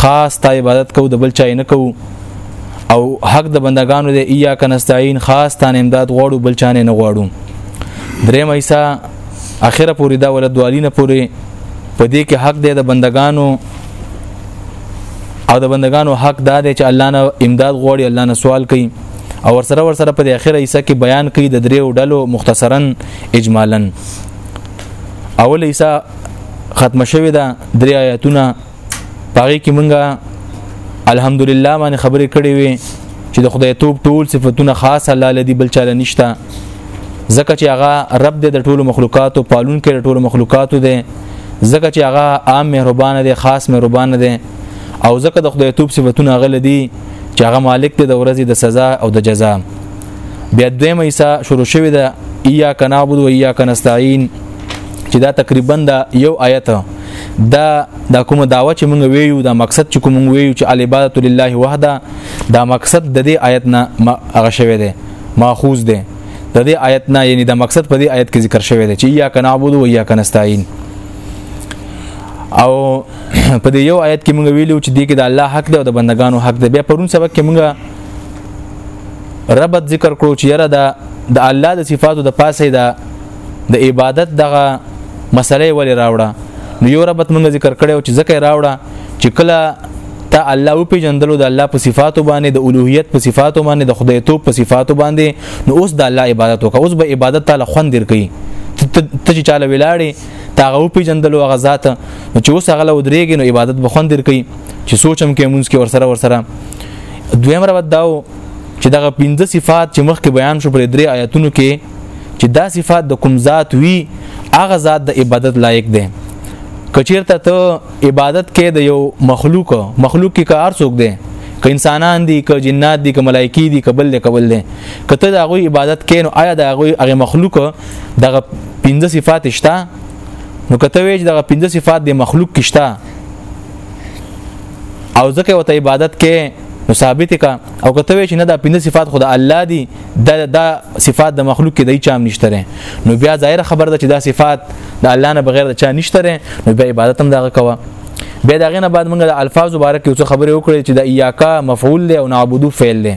خاص تا عبادت کو د بل چا نه کو او حق د بندگانو دی ایا کنستعين خاص تا امداد غواړو بل چا نه غواړو درې مېسا اخره پوری دا ولد والینه پوری په دې کې حق دی د بندگانو او د بندگانو حق دا دی چې الله نه امداد غواړي الله نه سوال کوي او ورسره ورسره په اخر ایسه کې بیان کوي د دریو ډلو مختصرا اجمالا اول ایسه ختم شوی دا درې آیاتونه پاره کې مونږه الحمدلله باندې خبرې کړې وي چې د خدای توپ ټول صفاتونه خاص الله لدی بل چاله نشتا زکه چې هغه رب دې د ټولو مخلوقاتو پالون کې د ټولو مخلوقاتو دی زکه چې هغه عام مهربان دی خاص مهربان دی او زکه د خدای توپ صفاتونه هغه لدی چې هغه مالک دې د ورځې د سزا او د جزا بیا دویمه ایسا شروع شوې ده ایا کنابود و ایا کنستعين چې دا تقریبا دا یو آیت دا دا کومه داوا چې مونږ ویو دا مقصد چې کوم ویو چې العبادت لله وحده دا مقصد د دې آیت نه هغه شوی دی ماخوذ دی د دې آیت نه یعنی دا مقصد په دې آیت کې ذکر شوی دی چې یا کنا عبود و یا کنا استعين او په دې یو آیت کې مونږ ویلو چې دې کې د الله حق دی او د بندگانو حق دی بیا پرون سبق کې مونږ ربط ذکر کړو چې یره دا د الله د صفاتو د پاسه دا د عبادت دغه مسلې ولې راوړه نو یو ربط موږ ذکر کړو چې ځکه راوړه چې کله ته الله او پیجندلو د الله په صفاتو باندې د اولوهیت په صفاتو باندې د خدای توپ په صفاتو باندې نو اوس د الله عبادت وکړه اوس به عبادت تعالی خوند درکې ته چې چاله ولاړې تاغه او پیجندلو هغه ذات نو چې اوس هغه له درېږي نو عبادت به خوند درکې چې سوچم کې مونږ کې ورسره ورسره دویم رب داو چې دغه پنځه صفات چې مخکې بیان شو پر درې آیاتونو کې چې دا صفات د کوم ذات وي هغه ذات د عبادت لایق دی کچیرته ته عبادت کې د یو مخلوق مخلوق کې کار څوک دی که انسانان دي که جنات دي که ملایکی دي که بل کبل دي کته دا غوي عبادت کین او آیا دا غوي هغه مخلوق دغه پنځه صفات شته نو کته وی دغه پنځه صفات د مخلوق کشته او ځکه وته عبادت کې نو ثابت کا او کته وی چې نه دا پنځه صفات خدای الله دي دا دا صفات د مخلوق کې دای چام نشته نو بیا ظاهر خبر ده چې دا صفات د الله نه بغیر د چا نشته نو بیا عبادت هم دغه کوه بیا دا غنه بعد موږ د الفاظ مبارک یو څه خبرې وکړې چې د ایاکا مفعول دی او نعبدو فعل دی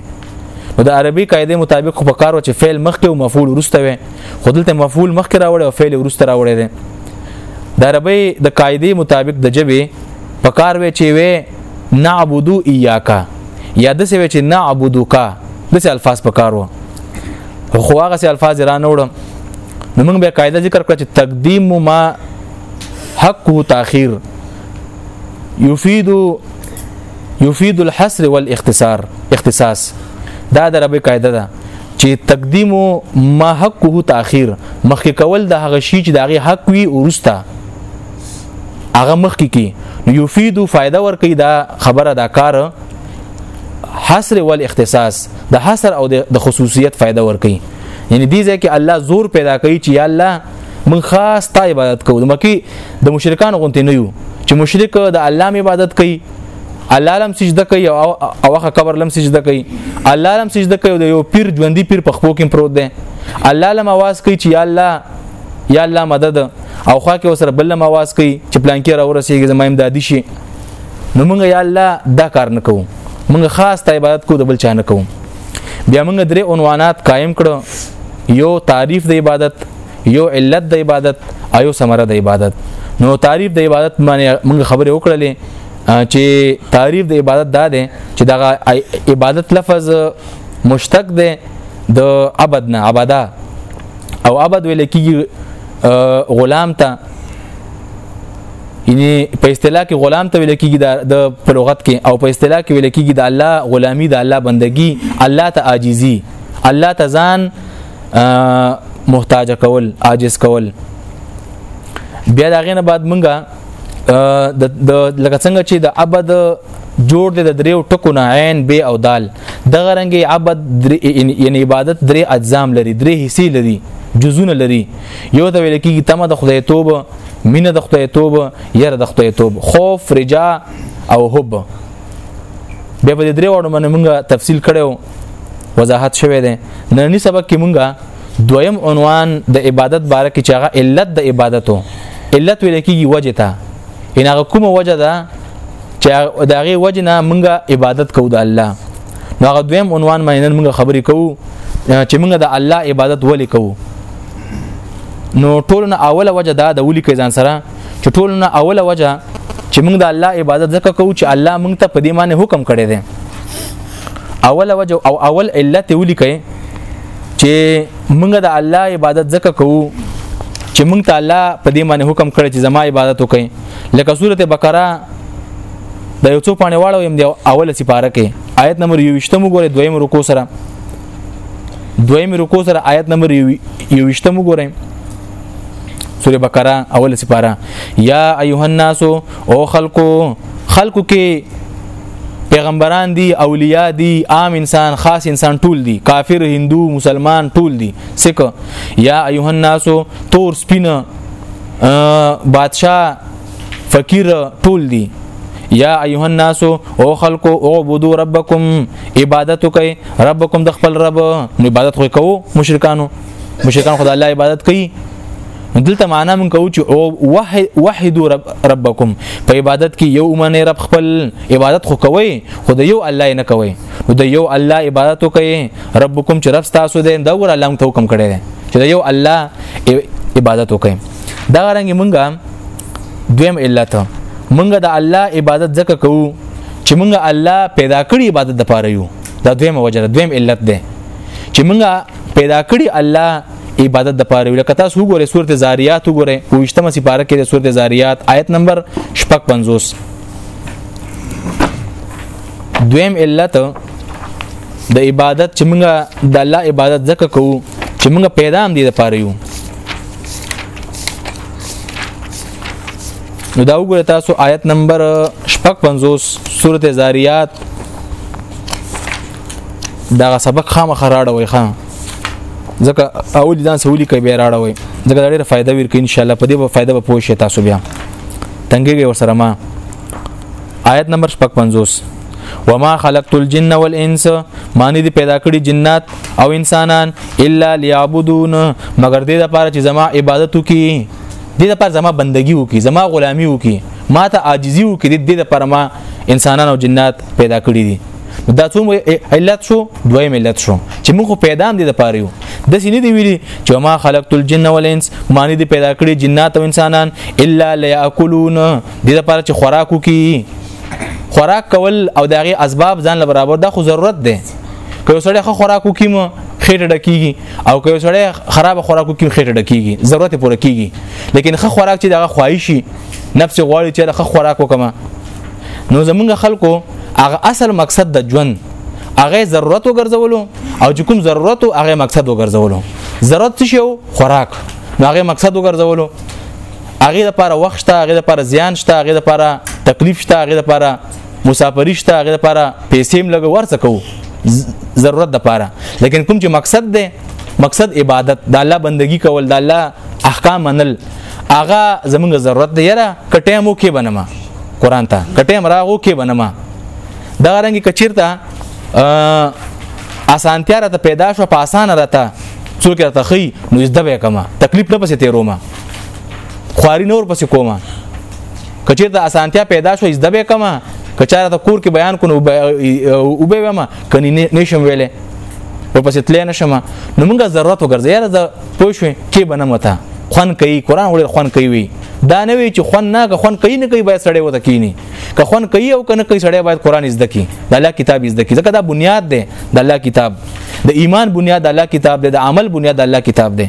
نو د عربي قاعده مطابق خو په کار و چې فعل مخکې او مفعول ورسته وي خو دلته مفعول مخکې راوړی او فعل ورسته راوړی دی د عربي د قاعده مطابق د جبه په کار وی چې وی نعبدو ایاکا یا د سوي چې نعبدو کا داسې الفاظ په کار و خو هغه سي الفاظ را نه وړم نو موږ به قاعده ذکر کړ چې تقدیم ما حق تاخير يفيد يفيد الحصر والاختصار اختصاص دا د ربي قاعده ده چې تقدیم ما حقه تاخير مخکې کول د هغه شی چې دغه حق وي ورستا هغه مخکې کی نو یفید فائدہ ور کوي دا خبره دا کار حصر ول اختصاص د حصر او د خصوصیت فائدہ ورکي یعنی دې ځکه الله زور پیدا کوي چې یا الله من خاص تا عبادت کوو مکی د مشرکان غونته نه یو چې مشرک د الله عبادت کوي الله لم سجده کوي او هغه قبر لم سجده کوي الله لم سجده کوي د یو پیر ژوندۍ پیر په خپو کې پروت دی الله لم आवाज کوي چې یا الله یا الله مدد او خوا کې وسره بل لم आवाज کوي چې پلان کې را ورسیږي زمایم دادی شي نو موږ یا الله دا کار نه کوو موږ خاص ته عبادت کو د بل چا نه کوو بیا موږ درې عنوانات قائم کړو یو تعریف د عبادت یو علت د عبادت او یو ثمره د عبادت نو تعریف د عبادت باندې موږ خبرې وکړلې چې تعریف د عبادت دا دی چې دا عبادت لفظ مشتق دی د عبد نه عبدا او عبد ویل کیږي غلام ته یعنی په اصطلاح کې غلام ته ویل کېږي د په لغت کې او په اصطلاح کې ویل کېږي د الله غلامی د الله بندگی الله ته عاجزي الله ته ځان محتاج کول عاجز کول بیا دا غینه بعد مونږه د لکه څنګه چې د عبد جوړ دی د دریو ټکو نه عین به او دال د غرنګ عبد یعنی عبادت درې اجزام لري درې حصے لري جزونه لري یو ته ویل کېږي تمه د خدای توبه مینه د خدای توب یره د خدای توب خوف رجا او حب به په دې درې وړو باندې مونږه تفصیل کړو وضاحت شوه دی نننی سبق کې مونږه دویم عنوان د عبادت باره کې چې هغه علت د عبادتو علت ویل کېږي وجه ته ان هغه کومه وجه ده چې د هغه وجه نه مونږه عبادت کوو د الله نو هغه دویم عنوان باندې مونږه خبرې کوو چې مونږه د الله عبادت ولې کوو نو ټول نه اوله وجه دا د ولي کې ځان سره چې ټول نه اوله وجه چې موږ د الله عبادت ځکه کوو چې الله موږ ته په دې معنی حکم کړی دی اوله وجه او اول علت ولي کې چې موږ د الله عبادت ځکه کوو چې موږ ته الله په دې معنی حکم کړی چې زما عبادت وکړي لکه سورته بقره د یو څو پانه واړو يم دی اوله سپاره کې آیت نمبر 28 مو ګوره دویم رکو سره دویم رکو سره آیت نمبر 21 مو ګورئ سوره بقره اول سپاره یا ایها الناس او خلقو خلقو کې پیغمبران دي اولیاء دي عام انسان خاص انسان ټول دي کافر هندو مسلمان ټول دي سکه یا ایها الناس تور سپینه بادشاه فقیر ټول دي یا ایها الناس او خلق اعبدوا ربکم عبادت کوي ربکم د خپل رب نو عبادت خو کوو مشرکانو مشرکان خدای الله عبادت کوي دلته معنا من کوو چې وحدو رب ربکم په عبادت کې یو منه رب خپل عبادت خو کوي خو د یو الله نه کوي نو د یو الله عبادت کوي ربکم چې رب تاسو دې دا ور الله ته حکم کړی چې د یو الله عبادت وکړي دا رنګ مونږه دویم علت مونږ د الله عبادت ځکه کوو چې مونږ الله پیدا کړی عبادت د پاره یو دا دویم وجره دویم علت ده چې مونږ پیدا کړی الله عبادت د پاره لکه تاسو وګورئ سورته زاریات وګورئ وشتمه سپاره کې د سورته زاریات آیت نمبر 55 دویم علت د عبادت چې موږ د الله عبادت ځکه کوو چې موږ پیدا هم دي د پاره یو نو دا وګوره تاسو آیت نمبر 55 سورته زاریات دا سبق خامخ راړه وای خان ځکه اول ځان سولي کوي بیا راړه وای ځکه دا ډیره فائدہ ورکړي ان شاء الله په دې په فائدہ به پوه شي تاسو بیا تنګيږي ورسره ما آیت نمبر 55 وما خلقت الجن والانس معنی دي پیدا کړی جنات او انسانان الا ليعبدون مگر دې لپاره چې زما عبادت وکي دې لپاره زما بندگی وکي زما غلامی وکي ما ته عاجزی وکي دې لپاره ما انسانان او جنات پیدا کړی دي دا څوم علت شو دویم علت شو چې موږ پیدا هم دي د پاره یو د سینې دی ویلي چې ما خلقت الجن والانس معنی دي پیدا کړی جنات او انسانان الا لياكلون دې لپاره چې خوراک وکي خوراک کول او دغه اسباب ځان له برابر دا خو ضرورت دی که سړی خو خوراک وکي مو خېټه ډکیږي او که سړی خراب خوراک وکي خېټه ډکیږي ضرورت پوره کیږي لیکن خو خوراک چې دغه خواهشي نفس غواړي چې خو خوراک وکم نو زمونږ خلکو هغه اصل مقصد د ژوند هغه ضرورت وګرځولو او چې کوم ضرورت هغه مقصد وګرځولو ضرورت شو خوراک نو هغه مقصد وګرځولو هغه لپاره وخت شته هغه لپاره زیان شته هغه لپاره تکلیف شته هغه لپاره مسافری شته هغه لپاره پیسې هم لګو ورڅ کوو ضرورت د پاره لیکن کوم چې مقصد ده مقصد عبادت د الله بندگی کول د الله احکام منل اغه زمونږ ضرورت دی یاره کټه مو کې بنما قران ته کټه مراغو کې بنما دا رنګ کچیرته اسانتیا را ته پیدا شو په اسانه را ته څوک را ته خي نو زده به کما تکلیف نه پسې تیرو ما خواري نور پسې کومه کچیر ته اسانتیا پیدا شو زده به کما کچاره ته کور کې بیان کو نو او به وما کني نشم ویلې په پسې تلې نشم نو موږ ضرورت وګرځي یاره زه پوه شو کې بنم وتا خون کوي قران وړي خون کوي وي دا نه وی چې خون نه که خون کوي نه کوي باید سړی وته کینی که خون کوي او کنه کوي سړی باید قران زده کی د الله کتاب زده کی ځکه دا بنیاد دی د الله کتاب د ایمان بنیاد د الله کتاب دی د عمل بنیاد د الله کتاب دی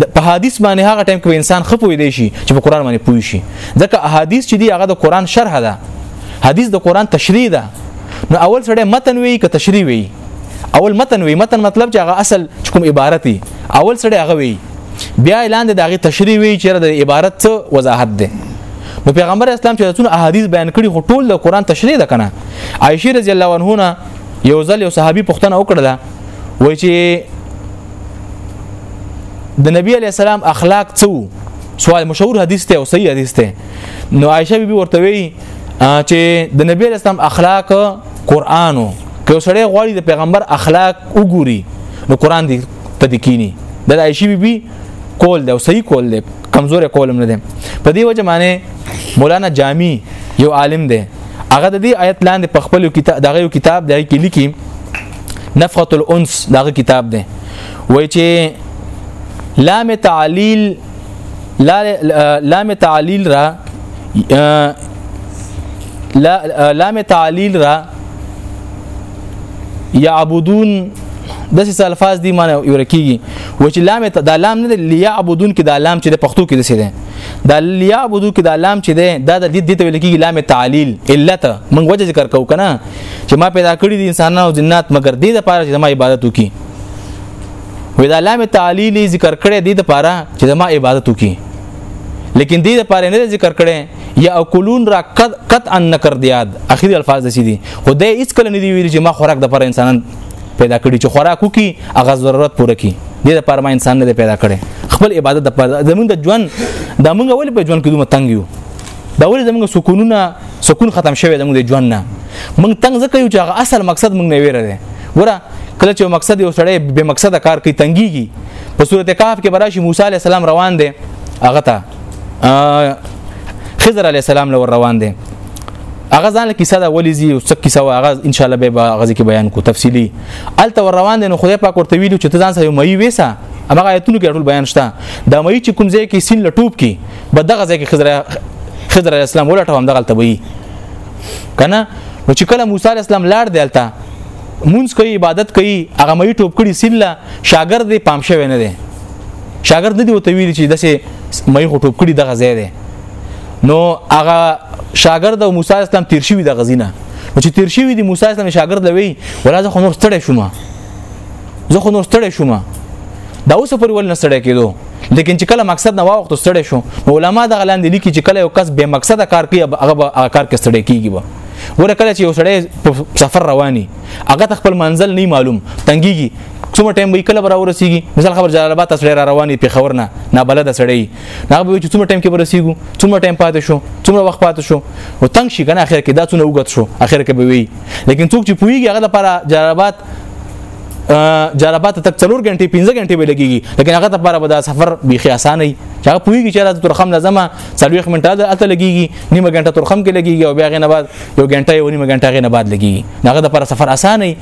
د په حدیث باندې هغه ټایم کې انسان خپوي دی شي چې په قران باندې پوي شي ځکه احادیث چې دی هغه د قران شرح ده حدیث د قران تشریح ده نو اول سره متن وی که تشریح وی اول متن وی متن مطلب چې هغه اصل کوم عبارت دی اول سره هغه وی بیا اعلان د هغه تشریح وی چې د عبارت څه وضاحت ده نو پیغمبر اسلام چې رسول احادیث بیان کړي خو ټول د قران تشریح ده کنه عائشه رضی الله عنها یو ځل یو صحابي پښتنه وکړه وای چې د نبی علی السلام اخلاق څو سوال مشهور حدیث ته او صحیح حدیث ته نو عائشه بي ورته وی چې د نبی علی السلام اخلاق قران او که سړی غواړي د پیغمبر اخلاق وګوري نو قران دې تدکینی د عائشه بي بي کول دی او صحیح کول دی کمزور کول نه دی په دې وجه معنی مولانا جامی یو عالم دی هغه د دې آیت لاندې په خپل کتاب دغه کتاب دغه کې لیکي نفقه الانس دغه کتاب دی وای چې لام تعلیل لام تعلیل را لام تعلیل را یعبدون د څه الفاظ دي معنی ورکیږي و چې لام ته د لام نه لیعبدون کې د لام چې د پښتو کې د څه ده د لیعبدو کې د لام چې ده دا د دې ته ویل کیږي لام تعلیل علت من وجه ذکر کو کنه چې ما پیدا کړی دي انسانان او جنات مګر دې د پاره چې ما عبادت وکي وې دا لام تعلیل ذکر کړي دې د پاره چې ما عبادت وکي لیکن دې د پاره نه ذکر کړي یا اکلون را قط ان نکر دیاد اخیری الفاظ دسی دي خدای هیڅ کله نه دی ویل چې ما خوراک د پر انسانان پیدا کړی چې خوراک وکي هغه ضرورت پوره کړي دې د پر ما انسان نه پیدا کړي خپل عبادت د پر زمونږ د ژوند د مونږ ولې په ژوند کې دومره تنګ یو دا ولې زموږ سکونونه سکون ختم شوی زموږ د ژوند نه موږ تنګ ځکه یو چې هغه اصل مقصد موږ نه ویره دی ګوره کله چې مقصد یو سړی به مقصد کار کوي تنګيږي په صورت کاف کې براشي موسی عليه السلام روان دی هغه ته خضر عليه السلام لور روان دی هغه ځان کې صدا ولې زی او څک کیسه هغه ان شاء الله به غزي کې بیان کو تفصيلي الته ور روان دي نو خدای پاک ورته ویلو چې ته ځان سره مې وېسا هغه آیتونو کې ټول بیان شته دا مې چې کوم ځای کې سین لټوب کې به دغه ځای کې خضر خضر علی السلام ولټه هم دغه تبوي کنه نو چې کله موسی علی السلام لاړ دیلته مونږ کوي عبادت کوي هغه مې ټوپ کړي سله شاګرد دې پام شوی نه دی شاګرد دې وته ویل چې دسه مې خو ټوپ کړي دغه ځای دی نو هغه شاګرد او موسی اسلام تیر شوی د غزینه چې تیر شوی دی موسی اسلام شاګرد لوي ولا زه خو نور ستړی شوم زه خو نو ستړی شوم دا اوس پر ول نه ستړی کېدو لیکن چې کله مقصد نه واوخت ستړی شو علما د غلان دي لیکي چې کله یو کس به مقصد کار کوي هغه کار کې ستړی کیږي به ور کله چې یو سړی په سفر رواني هغه خپل منزل نه معلوم تنګيږي څومره ټایم وی کله برا ورسیږي مثال خبر جلال آباد تاسو را رواني په خبر نه نه بلد سړی نه به چې څومره ټایم کې ورسیږو څومره ټایم پاتې شو څومره وخت پاتې شو او تنگ شي کنه اخر کې دا څونه وګت شو اخر کې به وی لیکن څوک چې پویږي هغه لپاره جلال آباد جلبات تک څلور غنټې 15 غنټې به لګيږي لکه هغه لپاره به دا سفر بيخي اسان نه چې هغه پويږي چې راته ترخم لازم څلويخ منټه ده اته لګيږي نیمه غنټه ترخم کې لګيږي او بیا غنه بعد یو غنټه یو نیمه غنټه غنه بعد لګيږي هغه لپاره سفر اسان نه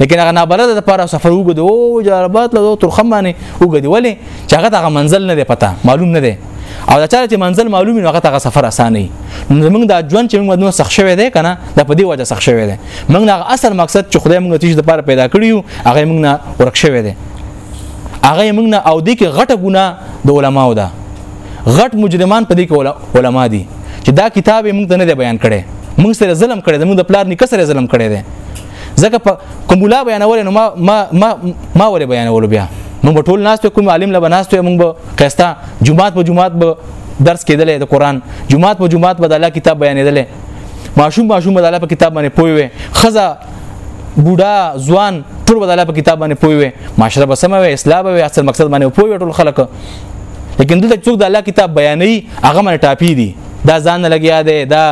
لیکن هغه نابلد د لپاره سفر وګد او جربات له ترخم باندې وګد ولې چې هغه هغه منزل نه دی پته معلوم نه دی او دا چاره چې منزل معلوم نه هغه هغه سفر اسانه نو زمونږ د ژوند چې موږ نو سخت شوی دی کنه دا په دې وجه سخت شوی دی موږ نه اصل مقصد چې خدای موږ تیش د پاره پیدا کړیو هغه موږ نه ورک شوی دی هغه موږ نه او دې کې غټه ګناه د علماو ده غټ مجرمان په دې کې علما دي چې دا کتاب موږ ته نه دی بیان کړي موږ سره ظلم کړي موږ د پلار نیکه سره ظلم کړي دي ځکه په کوم بلا بیانول نو ما ما ما, ما ولې بیانول بیا موږ ټول ناس ته کوم عالم لبه ناس ته موږ به قسطه جمعات په جمعات به درس کېدلې د قران جمعات په جمعات به د الله کتاب بیانېدلې ماشوم ماشوم بداله په کتاب باندې پوي وي خزه بوډا ځوان ټول بداله په کتاب باندې پوي وي معاشره به سموي اسلام به اصل مقصد باندې پوي ټول خلک لیکن دلته څوک د الله کتاب بیانې هغه باندې ټاپي دي دا ځان نه لګیا دی دا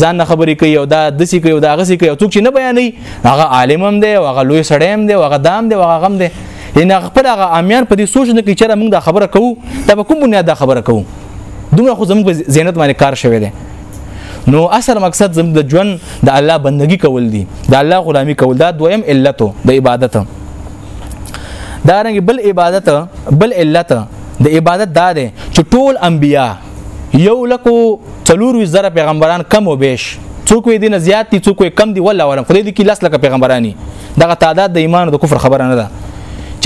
ځان نه خبرې کوي او دا دسی کوي او دا غسی کوي څوک چې نه بیانې هغه عالم هم دی او هغه لوی سړی هم دی او هغه دام دی او هغه غم دی یعنی خپل هغه امیان په دې سوچ نه کوي چې موږ دا خبره کوو دا به کوم بنیاد دا خبره کوو دومره خو زموږ په زینت باندې کار شوی دی نو اصل مقصد زموږ د ژوند د الله بندگی کول دي د الله غلامی کول دا دویم علت د عبادت دا رنګ بل عبادت بل علت د عبادت دا دی چې ټول انبیا یو لکو څلور زره پیغمبران کم او بیش څوک وي دینه زیات دي څوک کم دي ولا ولم خدای دې کې لاس لکه پیغمبراني دغه تعداد د ایمان او د کفر خبره نه ده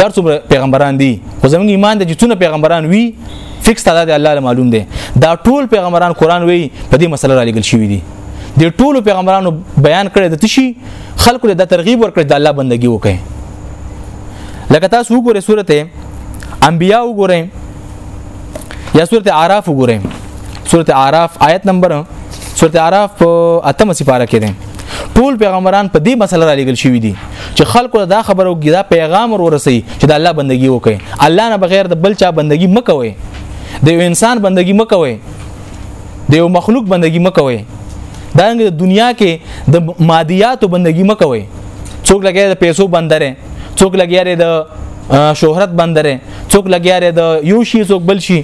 چار څومره پیغمبران دي خو زمونږ ایمان د جتونه پیغمبران وي فکس تعالی دی الله معلوم دی دا ټول پیغمبران قران وی په دې مسله را لګل شوی دی د ټولو پیغمبرانو بیان کړی د تشي خلکو له ترغیب ورکړي د الله بندگی وکړي لکه تاسو وګورئ سورته انبیاء وګورئ یا سورته اعراف وګورئ سورته اعراف آیت نمبر سورته اعراف په اتمه سپاره کې ده ټول پیغمبران په دې مسله را لېږل شوي دي چې خلکو دا خبرو کې دا پیغام ورسي چې د الله بندگی وکړي الله نه بغیر د بل چا بندگی مکوي د یو انسان بندگی مکوي د یو مخلوق بندگی مکوي دا د دنیا کې د مادیاتو بندگی مکوي څوک لګي د پیسو بندره څوک لګي د شهرت بندره څوک لګي د یو شي څوک بل شي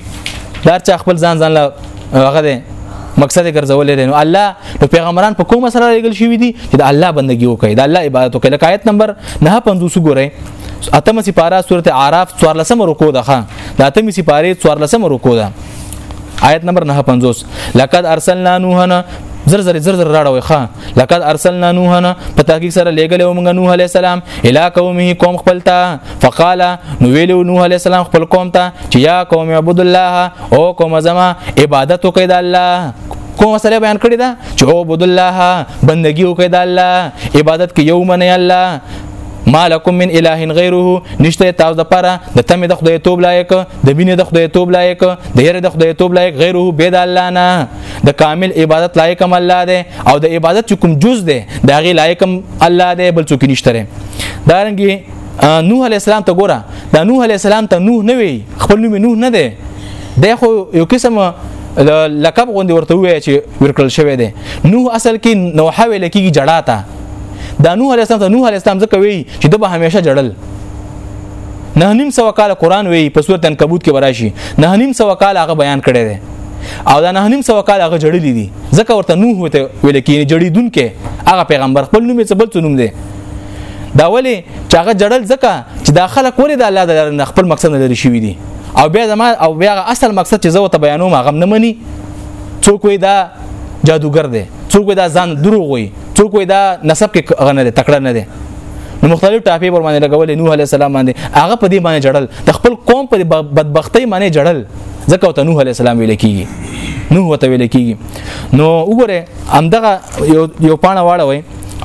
دا چا خپل ځان ځان له هغه دی مقصد ګرځولې دی نو الله نو پیغمبران په کومه سره لګل شوی دي چې د الله بندگی وکړي د الله عبادت وکړي لکه آیت نمبر 950 ګورئ اتمه سپاره سورته اعراف 14 رکو ده د اتمه سپاره 14 رکو ده آیت نمبر 950 لقد ارسلنا نوحا زر زر زر زر راړوي ښا لقد ارسلنا نوحا په تحقیق سره لګل او موږ نوح علی السلام الی قومه قوم خپل ته فقال نو ویلو نوح علی السلام خپل قوم ته چې یا قوم عبد الله او قوم زما عبادت وکړئ د الله کوم مسله بیان کړی دا چې او عبد الله بندگی وکړئ د الله عبادت کې یو منه الله مالکم من اله غیره نشته تاسو د پاره د تمه د خدای توب لایق د بینه د خدای توب لایق د یره د خدای توب لایق غیره بيد الله نه د کامل عبادت لایق هم الله دی او د عبادت چې کوم جز دی دا غي لایق هم الله دی بل څوک نشته دا رنګي نوح علی السلام ته ګوره دا نوح علی السلام ته نوح نه وی خپل نوم نوح نه دی دا خو یو قسم لقب غوندي ورته وی چې ورکل شوی دی نوح اصل کې نوح ویل کېږي جړا ته دا نوح علی السلام ته نوح علی السلام ځکه وی چې د به همیشه جړل نه نیم سو کال قران وی په سورته عنکبوت کې وراشي نه نیم سو کال هغه بیان کړی دی او دا نه نیم سو کال هغه جړلې دي ځکه ورته نوح وته ویل کېږي جړیدونکې هغه پیغمبر خپل نوم یې څه بل څه نوم دی دا ولی چې هغه جړل ځکه چې دا خلک ولې د الله د خپل مقصد نه لري شوی دي او بیا زما او بیا اصل مقصد چې زه ته بیانوم هغه نه مني څوک وي دا جادوګر دی څوک وي دا ځان دروغ وي څوک وي دا نسب کې غنه دی تکړه نه دی نو مختلف ټاپې ور باندې لګولې نوح عليه السلام باندې هغه په دې باندې جړل د خپل قوم په بدبختی باندې جړل ځکه ته نوح علی السلام ویل کیږي نوح وته ویل کیږي نو وګوره همدغه یو یو پاڼه واړه وای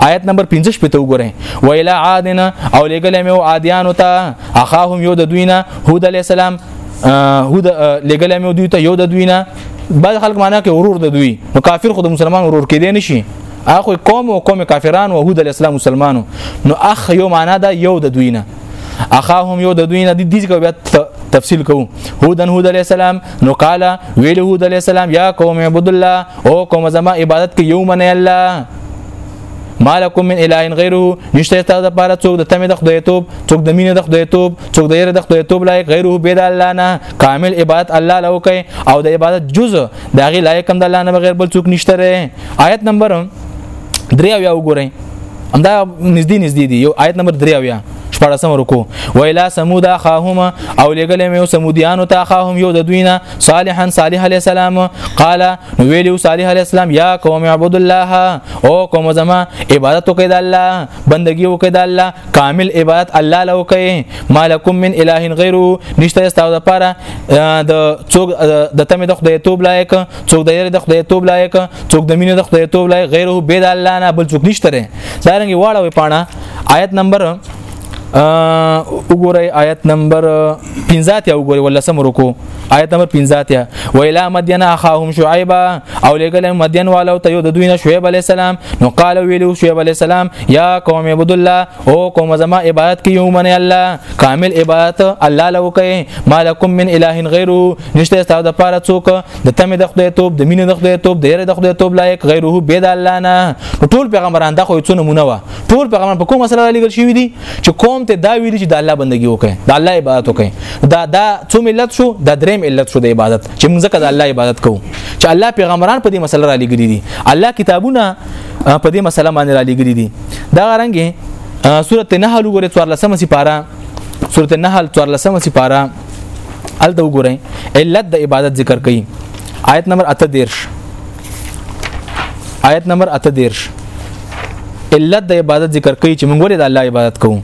آیت نمبر 15 پته وګورئ ویلا عادنا او لګل مې او عادیانو ته اخاهم یو د دوینا هود علی السلام هود لګل مې دوی ته یو د دوینا بعض خلک معنا کې ورور د دوی نو کافر خود مسلمان ورور کې دی نشي اخو قوم او قوم کافرانو او هود علی السلام مسلمانانو نو اخ یو معنا دا یو د دوی نه اخاهم یو د دوی نه د دې کو بیا تفصیل کوو هودن هود علی السلام نو قال ویل هود علی السلام یا قوم عبد الله او قوم زما عبادت کې یو من الله مالکم من اله غیره نشته تاسو د پاره څوک د تمه د خدای توب څوک د مینې د خدای توب څوک د یره د خدای توب لایق غیره به د الله نه کامل عبادت الله له کوي او د عبادت جز د غي لایق هم د الله نه بغیر بل څوک نشته آیت نمبر 3 بیا وګورئ همدا نږدې نږدې دی یو آیت نمبر 3 اویا شپږم رکو ویلا سمود اخاهم او لګل مې سمودیانو ته اخاهم یو د دوینه صالحا صالح علی السلام قال ویلو صالح علی السلام یا قوم اعبد الله او قوم زما عبادت وکړه د الله بندگی وکړه د الله کامل عبادت الله له وکړي مالکم من اله غیره نشته استاو د پاره د څوک د تمه د خدای توب لایق څوک د یری د خدای توب لایق څوک د مینې د خدای توب لایق غیره بيد الله نه بل څوک نشته رې ځارنګي واړه وي پاڼه آیت نمبر وګورئ آیت نمبر 15 ته وګورئ ولسم رکو آیت نمبر 15 ته ویلا مدین اخاهم شعیب او لګل مدین والو ته یو د دوی نه شعیب علی السلام نو قال ویلو شعیب علی السلام یا قوم عبد الله او کوم زما عبادت کې یو منه الله کامل عبادت الله له کوي مالکم من اله غیره نشته تاسو د پاره څوک د تمه د خدای توپ د مینې د خدای توپ د یره د خدای توپ لایق غیره بيد الله نه ټول پیغمبران د خو څونه مونږ وا ټول پیغمبران په کوم مسله لګل شوی دي چې کوم ته دا ویل چې د الله بندگی وکړي د الله عبادت وکړي دا دا څو ملت شو دا دریم علت شو د عبادت چې موږ ځکه د الله عبادت کوو چې الله پیغمبران په دې مسله را لګل دي الله کتابونه په دې مسله باندې را لګري دي دا رنګه سورته نحل وګوره 14 سپاره سورته نحل 14 سپاره ال دا وګوره علت د عبادت ذکر کړي آیت نمبر 38 آیت نمبر 38 علت د عبادت ذکر کړي چې موږ ولې د الله عبادت کوو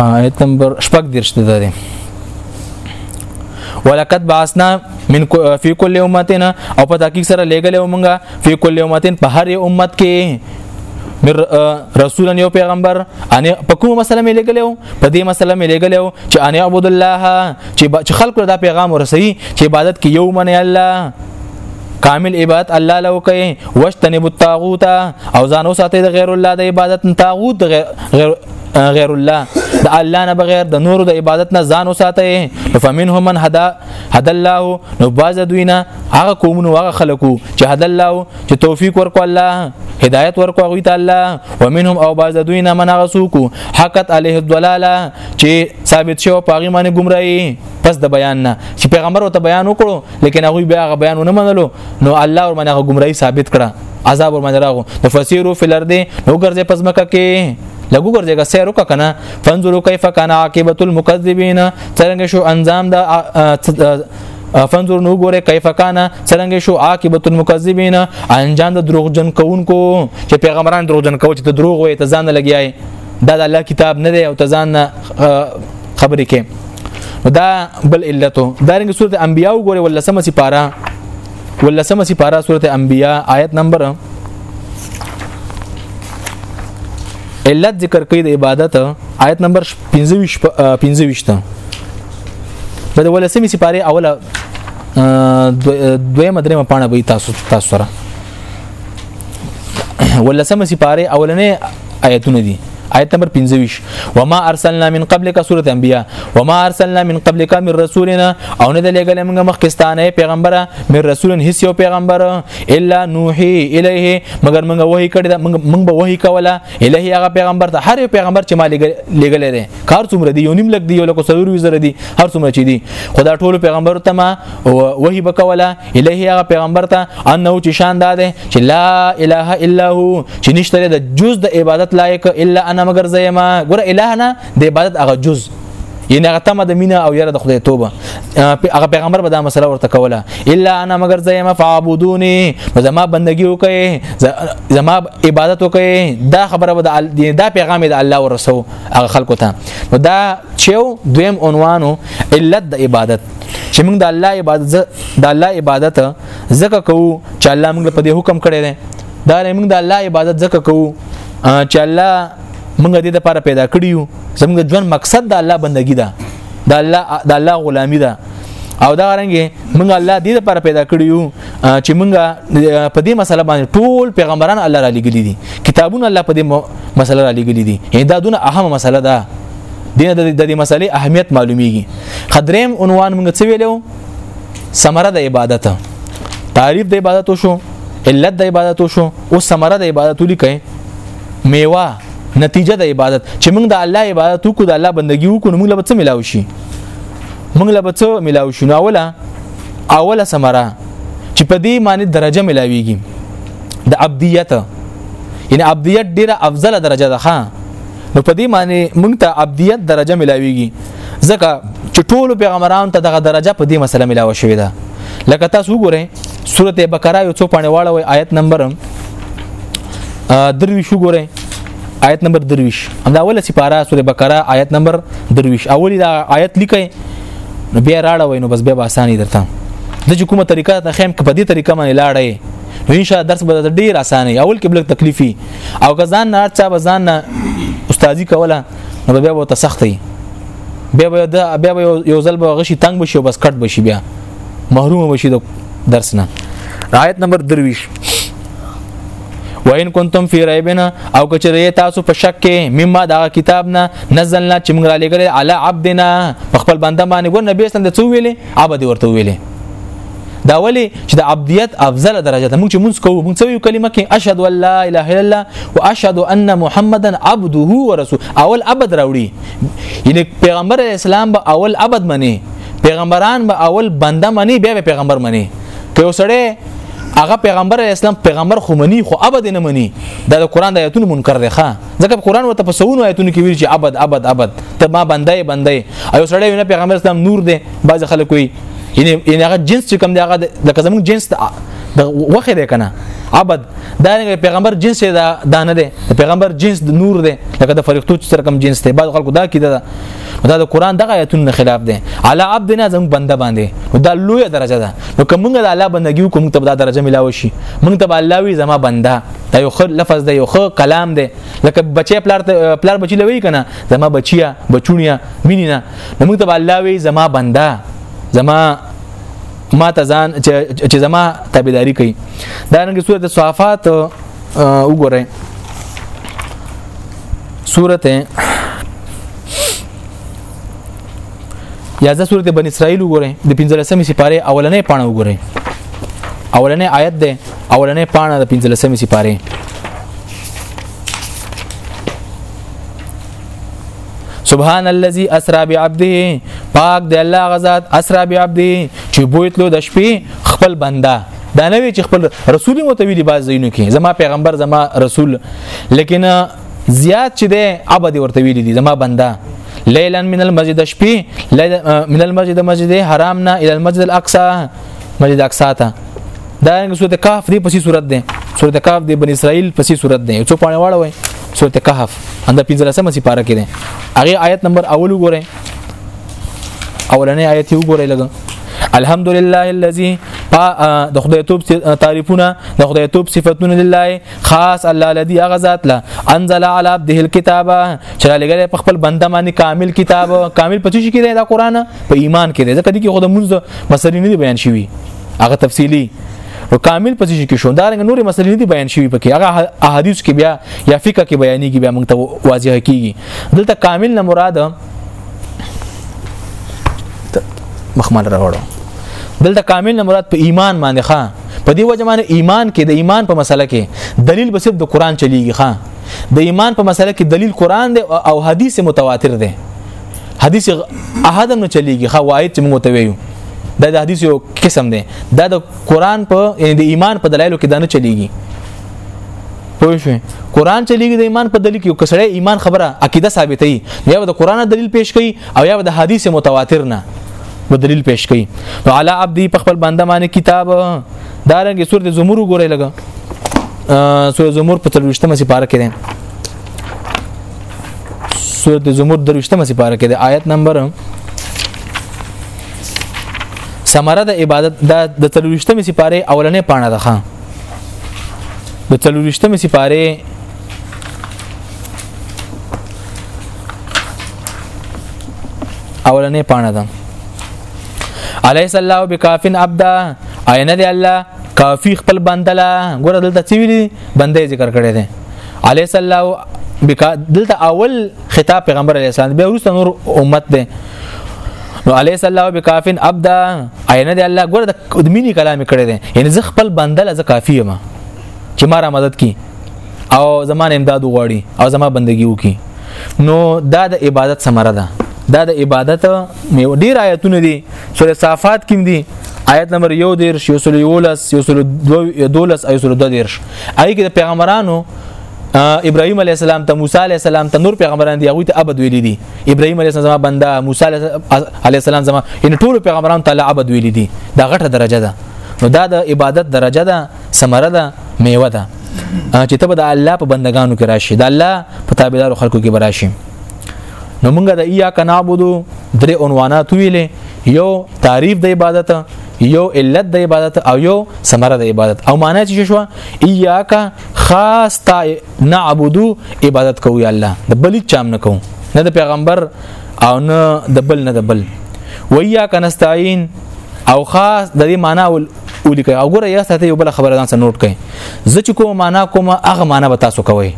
ها آیت نمبر شپږ درش ده ده ولقد بعثنا من فی کل امتین او په تحقیق سره لګلې ومنګه فی کل امتین په هر امت کې مر رسول یو پیغمبر ان په کومه مسله مې لګلې په دې مسله مې لګلې چې ان عبد الله چې خلکو دا پیغام ورسي چې عبادت کې یو منه الله کامل عبادت الله له کوي واشتنب الطاغوت او ځان وساتي د غیر الله د عبادت طاغوت غیر غیر الله د الله نه بغیر د نور د عبادت نه ځان وساتي فمنهم من هدا هدا الله نو باز دوینا هغه قومونو هغه خلکو چې هدا الله چې توفیق ورکو الله هدایت ورکو غوی ته الله ومنهم او باز دوینا من هغه سوکو حقت علیه الضلاله چې ثابت شو پاغي باندې گمراهي پس د بیان نه چې پیغمبر ته بیان وکړو لیکن هغه بیا هغه بیان نه منلو نو الله ور باندې گمراهي ثابت کړه عذاب ور باندې راغو نو فسیرو فل ارض نو ګرځي پس مکه کې لګو ګرځي که سیر وک کنه فنظروا کیف کان عاقبت المکذبین څنګه شو انجام دا فنظر نو ګوره کیف کان څنګه شو عاقبت المکذبین انجام د دروغجن کوونکو چې پیغمبران دروغجن کوي چې دروغ وي ته ځان لګیای دا د الله کتاب نه دی او ته ځان خبرې کې دا بل علتو دا رنګ سورته انبیاء وګوره ولسمه سپاره ولسمه سپاره سورته انبیاء آیت نمبر علت ذکر کوي د عبادت آیت نمبر 25 25 ته د ولسمه سپاره اوله دویمه درېمه پاڼه به تاسو تاسو سره ولسمه سپاره اولنې آیتونه دي آیت نمبر 25 وما ارسلنا من قبلک سوره انبیاء وما ارسلنا من قبلک من رسولنا او نه لګل موږ مخکستانه پیغمبره من رسولن هیڅ یو پیغمبر الا نوحي الیه مگر موږ وਹੀ کړی دا موږ به وਹੀ کوله الیه هغه پیغمبر ته هر یو پیغمبر چې ما لګل دی کار څومره دی یو نیم لک دی یو لک سلور وزر دی هر څومره چې دی خدا ټول پیغمبر ته ما وحی بکولا الیه هغه پیغمبر ته انه چې شان داده چې لا اله الا هو چې نشته د جز د عبادت لایق الا انا مگر زیما ګور اله نه د عبادت هغه جز یعنی هغه تمه د مینا او یره د خدای توبه هغه پیغمبر به دا مسله ورته کوله الا انا مگر زیما فعبدونی زما بندگی وکي زما عبادت وکي دا خبره به دا پیغام د الله ورسو هغه خلکو ته دا چې دویم عنوانو علت د عبادت چې موږ د الله عبادت د الله عبادت زکه کوو چې الله موږ په دې حکم کړی دی دا موږ د الله عبادت زکه کوو چې الله موږ دې لپاره پیدا کړی یو زموږ ژوند مقصد د الله بندگی ده د الله د الله غلامی ده او دا رنګ موږ الله دې لپاره پیدا کړی یو چې موږ په دې مسله باندې ټول پیغمبران الله را لګلی دي کتابونه الله په دې مسله را لګلی دي دا دونه اهمه مسله ده دینه د دې مسلې اهمیت معلومیږي خدریم عنوان موږ څه ویلو ثمره د عبادت تعریف د عبادت شو علت د عبادت شو او ثمره د عبادت لیکي میوه نتیجه د عبادت چې موږ د الله عبادت وکړو د الله بندگی وکړو موږ له څه ملاو شي موږ له څه ملاو شي نو اوله اوله ثمره چې په دې معنی درجه ملاويږي د عبدیت یعنی عبدیت ډیره افضل درجه ده نو په دې معنی مونږ ته عبدیت درجه ملاويږي ځکه چې ټول پیغمبران ته دغه درجه په دې مسله ملاوه شوې ده لکه تاسو وګورئ سورته بقره یو څو پاڼې واړه وي آیت نمبر درویش وګورئ آیت نمبر درویش همدا اوله سپاره سورته بقره آیت نمبر درویش اولی دا آیت لیکئ نو بیا راړوي نو بس بیا به اساني درته د کومه طریقه ته خیم په دې طریقه باندې لاړې نو ان شاء الله درس به ډیر اسانه اول کې بل تکلیفي او غزان نه چا بزان نه استادي کوله نو بیا به ته سختي بیا به دا بیا به یو ځل به غشي تنگ بشي بس کټ بشي بیا محروم بشي د درس نه آیت نمبر 23 وان کنتم فی ریبنا او کچره تاسو په شک کې مما دا کتاب نه نزلنا چې موږ را لګل علی عبدنا په خپل بنده باندې ګور نبی اسلام د څو ویلې عبد ورته ویلې دا ولی چې د عبدیت افضل درجه ده موږ چې موږ کوو موږ څو کلمه کې اشهد ان لا اله الا الله واشهد ان محمدا عبده ورسول اول ابد راوړي یعنی پیغمبر اسلام به اول ابد منی پیغمبران به اول بنده منی بیا به پیغمبر منی که وسړی هغه پیغمبر اسلام پیغمبر خو منی خو ابد نه منی دا د قران د آیتونو منکر دی ښا ځکه قرآن ورته په سونو آیتونو کې ویل چې ابد ابد ابد ته ما بندای بندای ایو سړی نه پیغمبر اسلام نور دی بعض خلک وي یعنی هغه جنس چې کوم دی هغه د کزمون جنس د وخه دی کنه ابد دا پیغمبر جنس دا دانه دی پیغمبر جنس د نور دی لکه د فرښتو چې سره کوم جنس دی بعض خلکو دا کیده دا دا د قران دغه آیتونو خلاف دی علی عبدنا زم بنده باندې دا لوی درجه ده نو کومه د الله بندګي کوم ته دا درجه ملاوي شي موږ ته الله وی زما بنده دا یو خر لفظ دی یو خر کلام دی لکه بچی پلار پلار بچی لوي کنه زما بچیا بچونیا مینې نه نو موږ ته الله وی زما بنده زما ما ته ځان چې زما تابعداري کوي دا رنګه سورته صفات وګورئ سورته یا د سورته بن اسرائیل وګورئ د 15مې سپاره اولنې پاڼه وګورئ اولنې آیت ده اولنې پاڼه د 15مې سپاره سبحان الذي اسرا بعبده پاک دی الله غزاد اسرا بعبده چې بوتلو د شپې خپل بنده دا نه وی چې خپل رسول مو ته ویلي باز زینو کې زما پیغمبر زما رسول لیکن زیات چې دی عبد ورته ویل دي زما بنده لیلا من المسجد شپې من المسجد مسجد حرام نه الى المسجد الاقصى مسجد اقصا ته دا رنګ سورته کهف دی پسې صورت دی سورته کهف دی بنی اسرائیل پسې صورت دی څو پاڼه واړه وای سورته کهف انده 15 سمه سي پاره کړي هغه آیت نمبر اول وګوره اولنې آیت یو وګوره لګ الحمدلله الذي د خدای توپ تعریفونه د خدای توپ صفاتونه لله خاص الله لدی هغه ذات لا انزل علی عبده الكتاب چې لګره په خپل بنده باندې کامل کتاب کامل پچی شي کړي دا قران په ایمان کې ځکه دي کې خود مونږ مسلې نه بیان شوی هغه تفصیلی او کامل پسې شي کې شو دا رنګ نورې مسلې دي بیان شوی پکې هغه احادیث کې بیا یا فقہ کې بیانېږي بیا موږ ته واضح کیږي دلته کامل نه مراد مخمل راوړو دلته کامل نه مراد په ایمان باندې ښا په دې وجه باندې ایمان کې د ایمان په مسله کې دلیل به صرف د قران چلیږي ښا د ایمان په مسله کې دلیل قران دی او حدیث متواتر دی حدیث احد نه چلیږي ښا واید چې موږ ته ویو دا د حدیث یو قسم دی دا د قران په یعنی د ایمان په دلایلو کې دا نه چلیږي پوه شو قران چلیږي د ایمان په دلیل کې کسړې ایمان خبره عقیده ثابتې یا د قران دلیل پیش کړي او یا د حدیث متواتر نه و دلیل پیش کړي نو علی عبدی په خپل بنده باندې کتاب دا رنګ سورۃ زمر وګورئ لګا سورۃ زمر په 23مه سپاره کې ده سورۃ زمر 23مه سپاره کې ده آیت نمبر سمره د عبادت د 23مه سپاره اولنې پاڼه ده خان د 23مه سپاره اولنې پانه ده الیس الله بکافن عبدا عین دی الله کافی خپل بندلا ګور دلته څه ویلي بندې ذکر کړی دی الیس الله بکا دلته اول خطاب پیغمبر علی السلام به ورسته نور امت دی نو علی صلی الله بکافن ابدا عین دی الله ګور د مینی کلام کړی دی یعنی زه خپل بندل زه کافی یم چې ما را مدد کی او زمان امداد غواړي او زما بندگی وکي نو دا د عبادت ثمره ده دا د عبادت مې ډیر آیتونه دي سورې صافات کې دي آیت نمبر یو دیر شو سل یولس یو سل دولس ایو سل دو دیر آی کې د پیغمبرانو ابراهيم عليه السلام ته موسی عليه السلام ته نور پیغمبران دي هغه ته عبد ویلي دي ابراهيم عليه السلام بنده موسی عليه السلام زما ان ټول پیغمبران تعالی عبد ویلي دي دا غټه درجه ده نو دا د عبادت درجه ده ثمره ده میوه ده چې ته به د الله په بندگانو کې راشي د الله په تابعدارو خلکو کې براشي نو موږ د ایا کنابودو درې عنوانات ویلې یو تعریف د عبادت یو علت د عبادت او یو ثمره د عبادت او معنی چې شو ایاک خاص تا نعبدو عبادت کوو یا الله د بل چام نه کوو نه د پیغمبر او نه د بل نه د بل ویا کنستاین او خاص د دې معنی ولیکئ او ګوره یا ساته یو بل خبره ځان سره نوٹ کړئ زه چې کوم معنا کوم هغه معنا به تاسو کوئ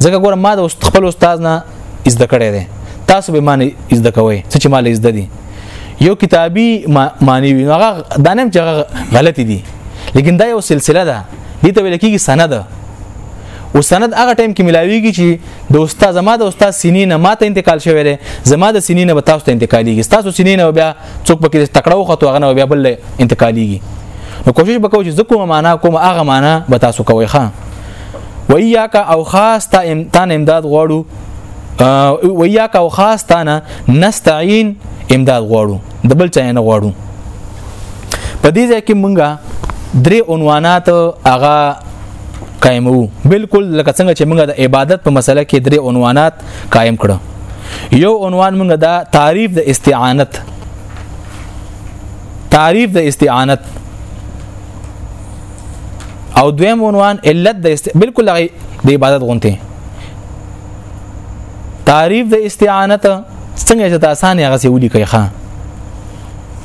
ځکه ګوره ما د خپل استاد نه زده کړی دی تاسو به معنی زده کوئ څه چې مال زده دي یو کتابي معنی وي هغه دا نه چې هغه غلطي دي لیکن دا یو سلسله ده دي ته ویل کېږي سند او سند هغه ټایم کې ملاويږي چې د استاد زما د استاد سینې نه ماته انتقال شوی دی زما د سینې نه به تاسو ته انتقالېږي تاسو سینې نه بیا څوک پکې تکړه وختو هغه نه بیا بل انتقالیږي نو کوشش وکړو چې زکو معنا کوم هغه معنا به تاسو کوی ښا ویاک او خاص تا امتان امداد غواړو ویاک او خاص تا نه نستعين امداد غواړو د بل چا نه غواړو په دې ځای کې مونږه درې عنوانات هغه قائمو بالکل لکه څنګه چې موږ د عبادت په مسله کې درې عنوانات قائم کړو یو عنوان موږ دا تعریف د استعانت تعریف د استعانت او دویم عنوان علت د است... بالکل د عبادت غونته تعریف د استعانت څنګه چې تاسو نه غسه ولي کوي ښا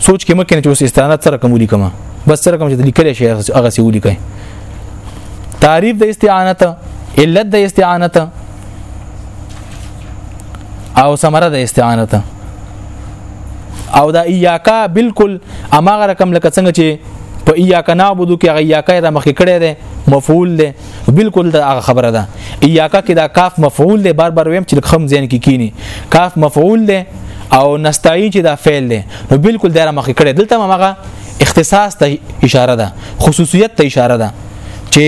سوچ کې مکه نه چې اوس استعانت سره کوم ولي کوم بس سره کوم چې لیکل شي هغه سه ولي کوي تعریف د استعانت علت د استعانت او ثمره د استعانه ته او دا ایاکا بالکل اماغه رقم لکه څنګه چې په ایاکا نعبدو کې هغه ایاکا را مخې کړی دی مفعول دی بالکل دا هغه خبره ده ایاکا کې دا کاف مفعول دی بار بار ویم چې خم ځین کې کینی کاف مفعول دی او نستعین چې دا فعل دی نو بالکل دا را مخې کړی دلته هغه اختصاص ته اشاره ده خصوصیت ته اشاره ده چې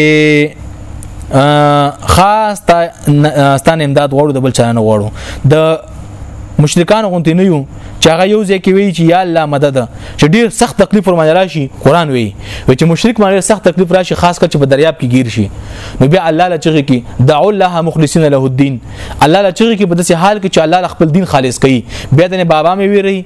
خاص ستان امداد غوړو د بل چا نه غوړو د مشرکان غونتی نه یو چې هغه یو ځای کې وی چې یا الله مدد چې ډیر سخت تکلیف ور باندې راشي قران وی و چې مشرک باندې سخت تکلیف راشي خاص کر چې په دریاب کې گیر شي نو بیا الله لچغه کې دعو الله مخلصین له الدين الله لچغه کې په داسې حال کې چې الله خپل دین خالص کړي بیا د بابا مې وی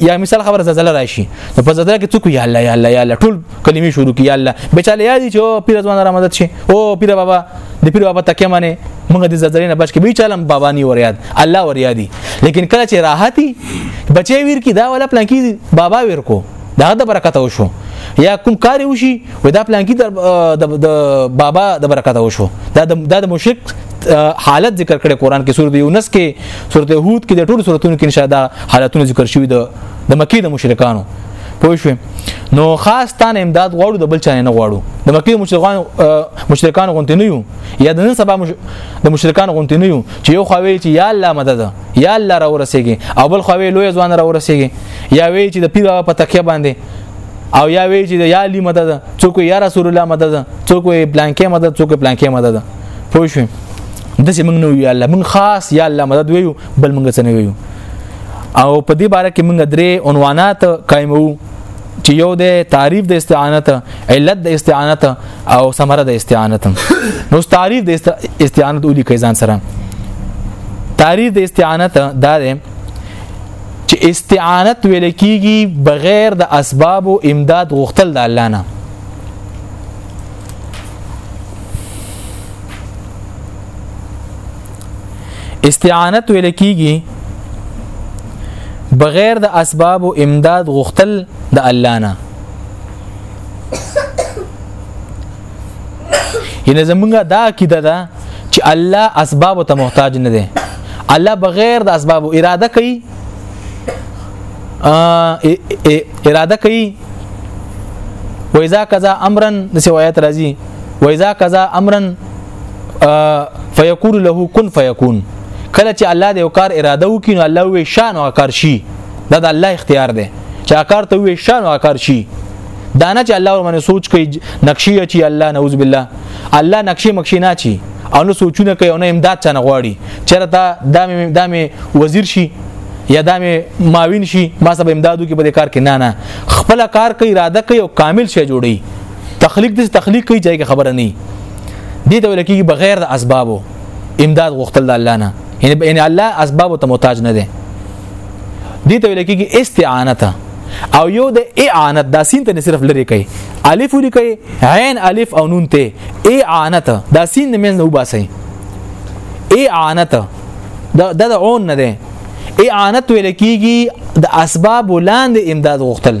یا مثال خبره زلزلہ راشي نو په زلزلہ کې څوک یا الله یا الله یا الله ټول کلمې شروع کی یا الله بچاله یادی چې پیر ځوان را مدد شي او پیر بابا د پیر بابا تکه منه موږ د زلزلې نه بچ کې به چالم بابا نی وریاد الله وریادي لیکن کله چې راحتي بچي ویر کی دا ولا پلان کی بابا ویر کو دا د برکت وشو یا کوم کار وشي و دا پلان کې د بابا د برکت وشو دا د مشرک حالت ذکر کړي قران کې سورته یونس کې سورته هود کې د ټولو سوراتونو کې نشاده حالتونه ذکر شوی د د مکی د مشرکانو پوه شو نو خاص تان امداد غواړو د بل چا نه غواړو د مکی مشرکان مشرکان غونتی نه یو یا د نن سبا د مشرکان غونتی نه یو چې یو خوي چې یا الله مدد یا الله را ورسېږي او بل خوي لوی ځوان را ورسېږي یا وی چې د پیر په تکیه باندې او یا وی چې یا علی مدد څوک یا رسول الله مدد څوک بلانکې مدد څوک بلانکې مدد پوه شو د چې موږ نو یا الله موږ خاص یا الله مدد ویو بل موږ څه نه ویو او په دې باره کې موږ درې عنوانات قائمو چې یو د تعریف د استعانت علت د استعانت او ثمره د استعانت نو تعریف د استعانت اولی کیزان سره تعریف د استعانت دا ده چې استعانت ویل کیږي بغیر د اسباب او امداد غوښتل د الله نه استعانت ویل کیږي بغیر د اسباب او امداد غختل د الله نه ینه زمونږه دا عقیده ده چې الله اسباب ته محتاج نه دی الله بغیر د اسباب اراده کوي اراده کوي و اذا کذا امرا د روایت راځي و اذا قضا امرا فیقول له کن فیکون کله چې الله د یو کار اراده وکړي نو الله وی شان او کار شي دا د الله اختیار دی چې کار ته وی شان او کار شي دا نه چې الله ورمنه سوچ کوي نقشي چې الله نعوذ بالله الله نقشي مخشي نه چی او نو سوچونه کوي او نه امداد چانه غواړي چرته دا مې دا مې وزیر شي یا دا مې معاون شي ما سبا امدادو کې په دې کار کې نه نه خپل کار کوي اراده کوي او کامل شي جوړي تخلیق د تخلیق کوي چې خبره نه دي ته لکه بغیر د اسبابو امداد غوښتل د الله نه یعنی الله اسباب ته محتاج نه دی دي ته لکه استعانت او یو د اعانت دا سین ته صرف لری کوي الف لیکي عین الف او نون ته اعانت دا سین نه مې نه وباسي اعانت دا د عون نه ده اعانت ویل کیږي د اسباب ولاندې امداد غوښتل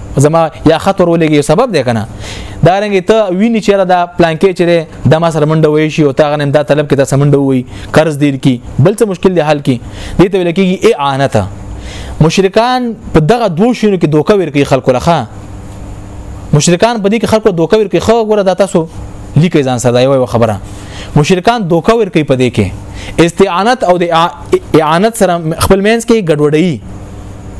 زما یا خط ور ولېږي سبب دی کنه دا رنګ ته ویني چیرې دا پلان کې چیرې د ما سره منډه وي شي او تا غنم دا طلب کې تاسو منډه وي قرض دیر کی بل څه مشکل دی حل کی دې ته ویل کېږي اعانته مشرکان په دغه دوه شینو کې دوکه ور کوي خلکو لخوا مشرکان په دې کې خلکو دوکه ور کوي خو غره دا تاسو لیکي ځان سره یو خبره مشرکان دوکه ور کوي په دې کې استعانت او د اعانت سره خپل مینس کې ګډوډي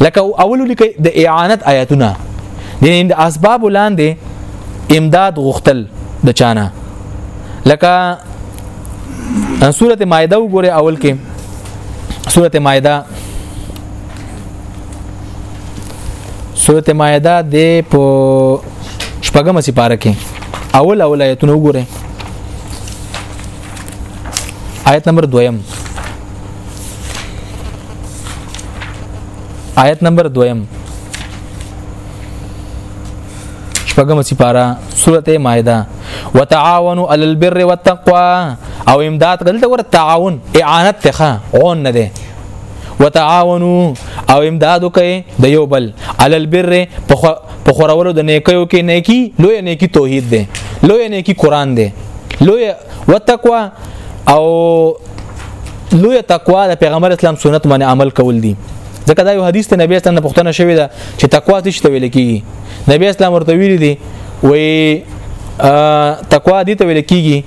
لکه اولو لیکي د اعانت آیاتونه د د اسباب لاندې امداد غختل د چانه لکه سورته مائده وګوره اول کې سورته مائده سورته مائده د په شپږم سپاره کې اول اول آیتونه وګوره آیت نمبر دویم آیت نمبر دویم شپږم سپارا سورته مائده وتعاونوا على البر والتقوى او امداد دلته ور تعاون اعانت ته اون نه ده وتعاونوا او امداد کوي د یو بل على البر په خورولو د نیکیو کې نیکی لوی نیکی توحید ده لوی نیکی قران ده لوی وتقوا او لوی تقوا د پیغمبر اسلام سنت باندې عمل کول دي ځکه دا یو حدیث ته نبی اسلام نه پوښتنه شوې ده چې تقوا څه ته ویل کیږي نبی اسلام ورته ویلي دي وې تقوا دي ته ویل کیږي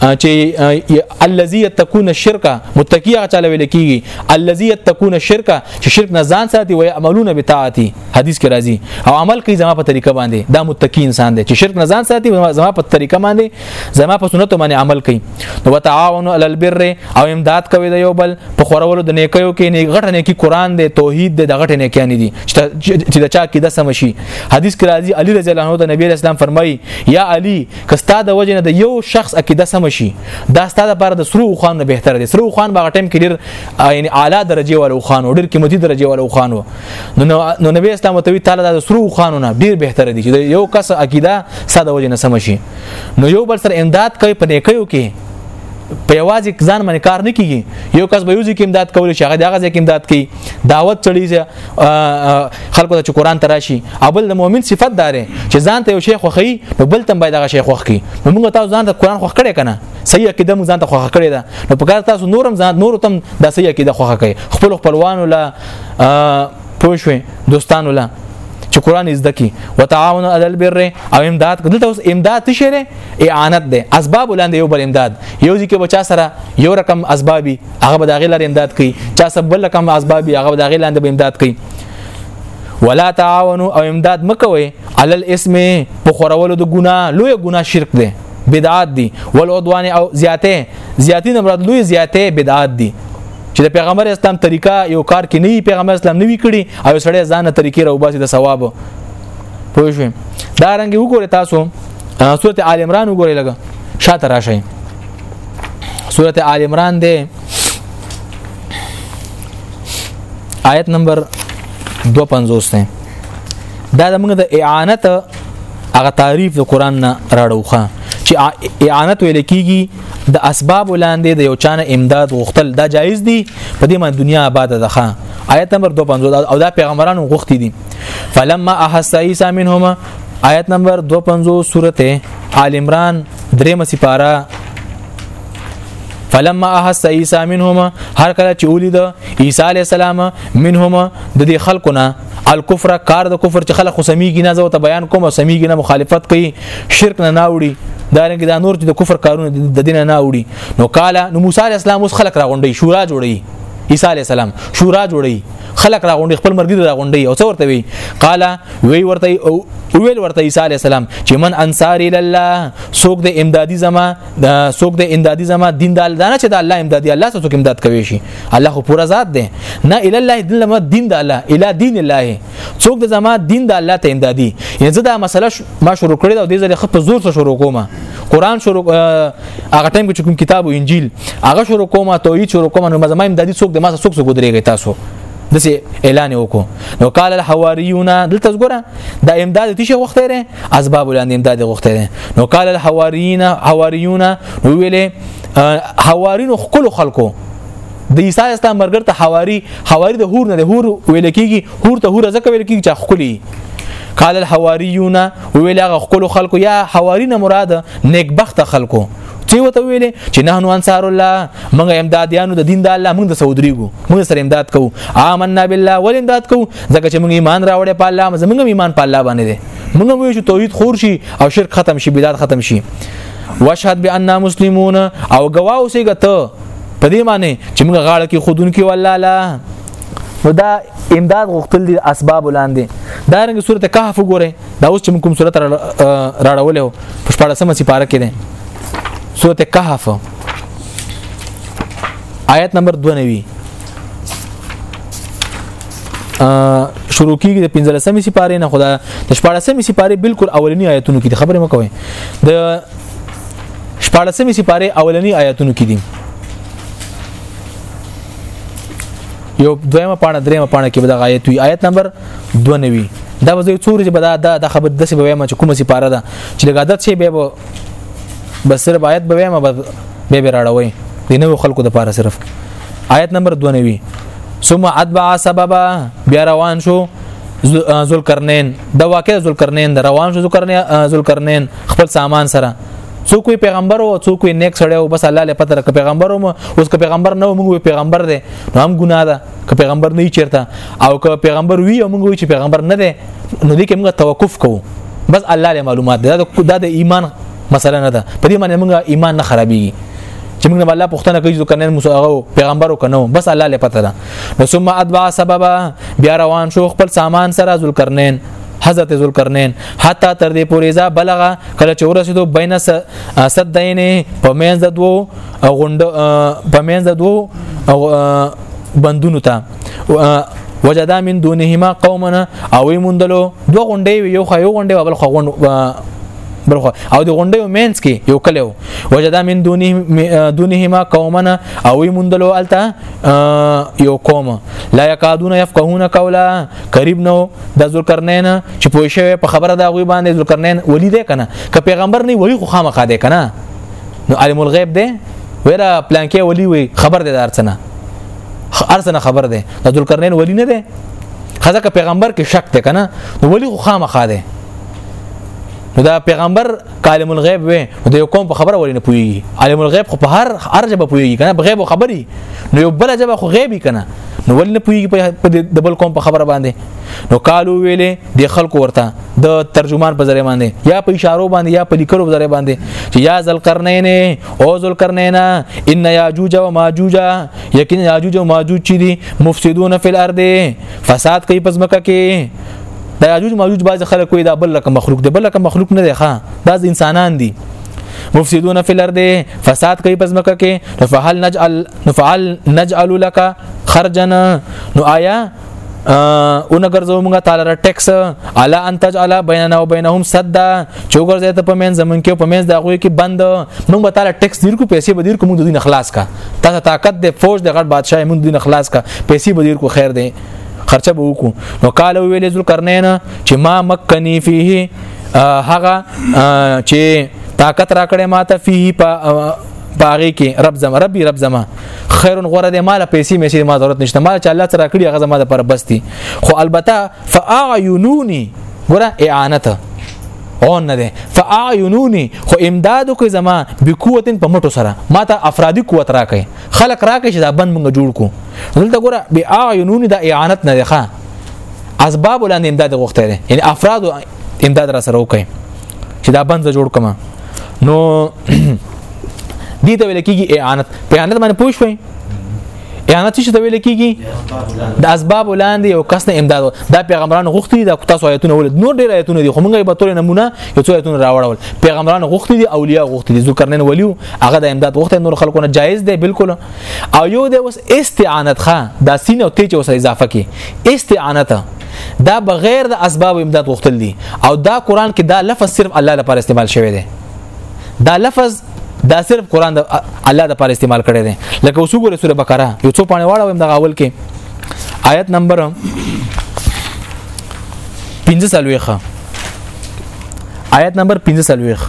چې الذي تكون الشرك متقي چاله ویل کیږي الذي تكون الشرك چې شرک نه ځان ساتي وي عملونه بتاعتي حدیث کې راځي او عمل کوي زما په طریقه باندې دا متقی انسان دی چې شرک نه ځان ساتي زما په طریقه باندې زما په سنت باندې عمل کوي نو وتعاونوا علی البر او امداد کوي د یو بل په خورولو د نیکیو کې نه غټه نیکی قران دی توحید دی د غټه نیکی نه دي چې د چا کې د سم شي حدیث کې راځي علی رضی الله عنه د نبی اسلام فرمایي یا علی کستا د وجه نه د یو شخص عقیده سم شي دا ستا د پر د سرو خوان نه بهتر دی سرو خوان باغ ټیم کې ډیر یعنی اعلی درجه ولو خوان ډیر قیمتي درجه ولو خوان نو نو نبی اسلام ته وی تعالی د سرو خانو نه ډیر بهتر دي چې یو کس عقیده ساده وجه نه سم شي نو یو بل سره امداد کوي په نیکیو کې په یوازې ځان باندې کار نه کیږي یو کس به یو ځکه امداد کولی شي هغه دغه ځکه امداد کوي دعوت چړي خلکو ته چې قران تراشي ابل د مؤمن صفت داري چې ځان ته یو شیخ خوخي نو بل تم باید هغه شیخ خوخي نو موږ تاسو ځان ته قران خوخ کړي کنه صحیح عقیده مو ځان ته خوخه کړې ده نو په کار تاسو نورم ځان نور تم د صحیح عقیده خوخه کړي خپل خپلوانو لا پوه شوې دوستان ولا چې قران زده کی وتعاون علی البر او امداد دلته اوس امداد څه شری اعانت ده اسباب ولاندې یو بل امداد یو ځکه بچا سره یو رقم اسبابي هغه به داغه لار امداد کوي چا سره بل رقم اسبابي هغه به داغه لاندې به امداد کوي ولا تعاونوا او امداد مکوي علی الاسم په خورولو د ګنا لوی ګنا شرک ده بدعات دي والعدوان او زیاته زیاتی نه مراد لوی زیاته بدعات دي چې د پیغمبر اسلام طریقه یو کار کې نه پیغمبر اسلام نه وی کړی او سړی ځان طریقې راو باسي د ثواب پوه شو دا رنګ وګوره تاسو سورته آل عمران وګوره لګه شاته راشي سورته آل عمران ده آیت نمبر 250 ده دا د موږ د اعانت هغه تعریف د قران نه راړوخه چې اعانت ویل کیږي د اسباب لاندې د یو چانه امداد غوښتل دا جایز دي په دې باندې دنیا آباد ده ښا آیت نمبر 250 او دا پیغمبرانو غوښتي دي فلما احس عیسی منهما آیت نمبر 250 سورته آل عمران درېمه سپاره فلما احس عیسی منهما هر کله چې ولید عیسی علی السلام منهما د دې خلقونه الکفر کار د کفر چې خلک سميږي نه زو ته بیان کوم سميږي نه مخالفت کوي شرک نه ناوړي دا رنګ دا نور چې د کفر کارونه د دین نه اوړي نو کاله نو موسی علی السلام اوس خلک راغونډي شورا جوړي عیسی علی السلام شورا جوړي خلک راغونډي خپل مرګ راغونډي او څو ورته وی قالا وی ورته ویل ورته عیسی علی السلام چې من انصار الی الله سوق د امدادي زما دا څوک د امدادي زما دین د الله نه چې د الله امدادي الله څوک امداد کوي شي الله خو پورا ذات دی نه اله الله دین لمه دین د الله اله دین الله څوک د زما دین د الله ته امدادي یعنی زه دا مسله ما شروع کړې دا د زری خپ زور سره شروع کوم قران شروع هغه ټیم کې کوم کتاب او انجیل هغه شروع کوم توحید شروع کوم نو زما امدادي څوک د ما څوک څوک درېږي تاسو دسه اعلان وکړو نو قال الحواریون دلته زګوره د امداد تشه وخت لري اسباب لاندې امداد غوښته دي نو قال الحواریین حواریون نو ویلې حوارین خپل خلکو د عیسی اسلام مرګر ته حواری حواری د هور نه د هور ویل کیږي هور ته هور ځکه ویل کیږي چې خولي قال الحواریون ویل هغه خپل خلکو یا حوارین مراد نیک بخت خلکو چې وته ویلې چې نه نو انصار الله موږ امدادیانو د دین د الله موږ د سعودریګو موږ سره امداد کوو آمنا بالله ول امداد کوو ځکه چې موږ ایمان راوړې په الله موږ ایمان په الله باندې دي موږ وایو چې توحید خور شي او شرک ختم شي بدعت ختم شي واشهد باننا مسلمون او گواه اوسې ګته په دې معنی چې موږ غاړه کې خودون کې والله لا نو دا امداد غوښتل دي اسباب ولاندې دا رنګ سورته کهف وګوره دا اوس چې کوم سورته راړولې په شپږمه سپاره کې ده سورته کهف آیت نمبر 92 شروع کیږي د 15مې سپاره نه خدا د 14مې سپاره بالکل اولنی آیتونو کې خبره مکوئ د 14مې سپاره اولنی آیتونو کې دي یو دویمه پاڼه دریمه پاڼه کې به د آیت وی آیت نمبر 92 دا به یو څوري چې به دا د خبر د څه به ما چې کومه سي پاره ده چې د عادت شي به بس صرف آیت به ما به به راړوي د نو خلکو د پاره صرف آیت نمبر 92 ثم اتبع سببا بیا روان شو ذوالقرنین دا واقع ذوالقرنین دا روان شو ذوالقرنین خپل سامان سره څوک پیغمبر او څوک نیک سړی او بس الله له پته پیغمبر او اوس که پیغمبر نه موږ پیغمبر دی نو هم ګناه ده که پیغمبر نه چیرته او که پیغمبر وی او موږ وی چې پیغمبر نه ده نو دې کې موږ توقف کوو بس الله له معلومات ده دا د ایمان مسله نه ده په دې باندې موږ ایمان نه خرابېږي چې موږ الله پښتنه کوي چې کنه مساغو پیغمبر او کنه بس الله له پته ده نو ثم ادبا سببا بیا روان شو خپل سامان سره ذوالقرنین حضرت ذوالقرنین حتی تر دې پورې ځا بلغه کله چې ورسېدو بین صدین په مینځ د دوو او غونډه په منځ دوو او بندونو ته وجدا من دونهما قومنا او موندلو دو غونډې یو خو یو غونډې بل خو غونډ بلخو او د غونډیو مینس کې یو کلو وجدا من دونه دونهما قومنا او موندلو الته یو قوم لا یکادون یفقهون قولا قریب نو د ذوالقرنین چې پوه شوی په خبره دا غوي باندې ذوالقرنین ولی دی کنه که پیغمبر نه ولی خو خامخا دی کنه نو عالم الغیب دی ویرا پلانکې ولی وي خبر دی دارڅنه ارڅنه خبر دی د ذوالقرنین ولی نه دی خزه که پیغمبر کې شک ته کنه نو ولی خو خامخا دی نو دا پیغمبر عالم الغیب وي د یو قوم په خبره ولې نه پوي عالم الغیب خو په هر هر جبه پوي کنه په غیب خبري نو یو بل جبه خو غیبي کنه نو ولې نه پوي په د بل قوم په خبره باندې نو قالو ویلې د خلکو ورته د ترجمان په ذریعہ باندې یا په اشارو باندې یا په لیکلو ذریعہ باندې چې یا ذل قرنین او ذل قرنین ان یاجوج و ماجوج یقینا یاجوج و ماجوج چې دي مفسدون فی الارض فساد کوي پس مکه کې دا یاجوج ماجوج باز خلک کوي دا بل لکه مخلوق دی بل لکه مخلوق نه دی ښا دا انسانان دي مفسدون فی الارض فساد کوي پس مکه کې فهل نجعل نفعل نجعل لك خرجنا نو آیا اون ګرځو موږ تعالی را ټیکس الا ان تجعل بیننا وبینهم سدا چوغر زه ته پمن زمون کې پمن دا غوي کې بند موږ تعالی ټیکس دیر کو پیسې بدیر کو موږ د دین خلاص کا تا طاقت د فوج د غړ بادشاہ موږ دین خلاص کا پیسې بدیر کو خیر دی خرچه به وکړو نو قال ویل ذل کرنین چې ما مکنی فيه هغه چې طاقت راکړې ماته فيه په باغې کې رب زما ربي رب زما خیر غره دې مال پیسې مې چې ما ضرورت نشته مال چې الله تعالی کړی هغه زما د پر بستی خو البته فاعینونی ګره اعانته اون نه ده فاعینونی خو امدادو کې زما بقوتن په مټو سره ما ته افرادی قوت راکې خلق راکې چې دا بند موږ جوړ کو دلته ګره بیا اعینونی د اعانت نه ده اسباب لاندې امداد غوښته دي یعنی افراد امداد را سره وکړي چې دا بند جوړ کما نو دې ته ویل کېږي اعانت په اعانت باندې پوه شوي اعانت څه ته ویل کېږي د اسباب ولاندې یو کس نه امداد دا پیغمبران غوښتي دا تاسو آیتونه ول نور ډېر آیتونه دي خو موږ به تور نمونه یو څو آیتونه راوړل پیغمبران غوښتي دي اولیاء غوښتي دي ذکرنن ولیو هغه د امداد غوښتي نور خلکو نه جایز دی بالکل او یو د اوس استعانت ښه دا سین او تیج اوس اضافه کې استعانت دا بغیر د اسباب امداد غوښتل دي او دا قران کې دا لفظ صرف الله لپاره استعمال شوی دی دا لفظ دا صرف قران د الله لپاره استعمال کړی دی لکه اوس وګوره سوره بقره یو څو پانی واړه ویم د اول کې آیت نمبر 15 سلويخه آیت نمبر 15 سلويخ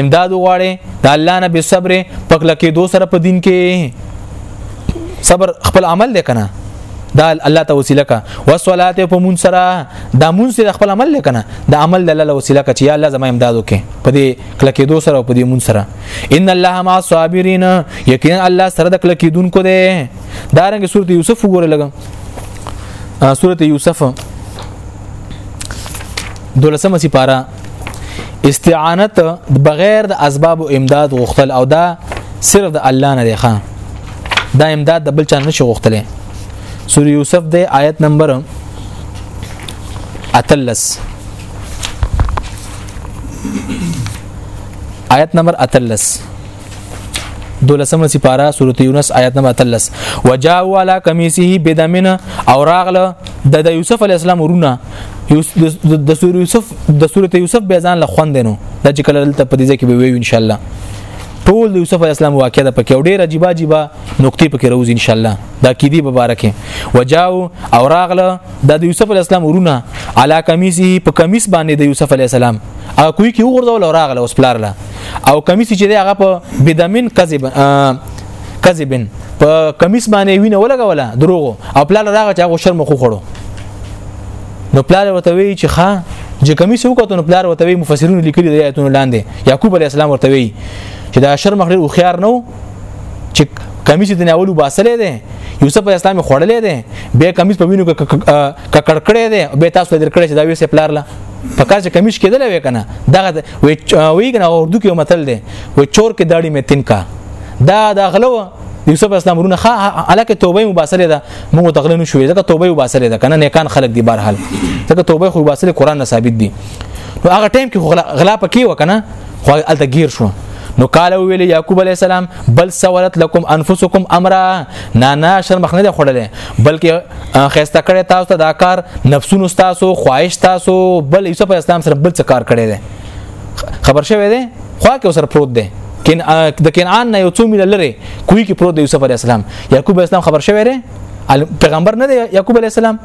امداد وغواړي د الله نه به صبر پکله کې دو سره په دین کې صبر خپل عمل دی کنه دا الله ته وسیله کا وصلات په مون سره دا مون سره خپل عمل لکنه دا عمل د الله وسیله کا چې یا الله زما امداد وکې په دې کله کې دو سره په دې مون سره ان الله مع الصابرین یقینا الله سره د کله کې دون کو دی دا رنګ سورته یوسف وګوره لګم سورته یوسف دولسمه سپاره استعانت بغیر د اسباب او امداد غوښتل او دا صرف د الله نه دی خان دا امداد د بل چا نه شي غوښتل سورې یوسف د آیت نمبر اتلس آیت نمبر اتلس دولسمه سپاره سورته یونس آیات نمبر 13 وجاءوا على قميصه بدمنا او راغله د یوسف علی السلام ورونه د سورته یوسف د سورته یوسف به ځان له خوندنو د چې کله دلته په دې ځکه به وي ان شاء الله ټول د یوسف علی السلام واقعه ده پکې ډېر عجیب عجیب نقطې پکې روز ان شاء الله دا کې دی مبارکه وجاو او راغله د یوسف علی السلام ورونه علا کمیسی په کمیس باندې د یوسف علی السلام هغه کوی کې وګرځول او راغله اوس پلارله او کمیس چې هغه په بدمن کذب کذبن په کمیس باندې وینه ولګوله دروغ او پلار راغی چې هغه شرم خو خړو نو پلار ورته وی چې ښا چې کمیس وکړو نو پلار ورته وی مفسرین لیکلي د آیتونو لاندې یعقوب علی السلام ورته وی چې دا شرم خړ او خيار نو چې کمیس د ناولو باسلې ده یوسف علی السلام خړلې ده به کمیس په وینو کې ککړکړې ده به تاسو درکړې چې دا ویسه پلارله په کار چې کمیش کېدل وې کنه دغه وی کنه اردو کې متل دی و چور کې داړي مې تنکا دا دا غلو یوسف اسلام ورونه خا الکه توبه مباسله ده موږ تغله نو شوې ځکه توبه مباسله ده کنه نیکان خلق دی بهرحال ځکه توبه خو مباسله قران نه ثابت دي نو هغه ټایم کې غلا پکې وکنه خو الته گیر شو نو قال ویل یعقوب علی السلام بل سوالت لكم انفسکم امر نه نه شرم خنه دی خړلې بلکې خيسته کړي تاسو ته دا کار نفسونو تاسو خواهش تاسو بل یوسف اسلام سره بل څه کار کړي دي خبر شوی دی خو کې سره پروت دی کین د کینعان نه یو څو میل لري کوی کې پروت دی یوسف علی السلام یعقوب علی السلام خبر شوی دی پیغمبر نه دی یعقوب علی السلام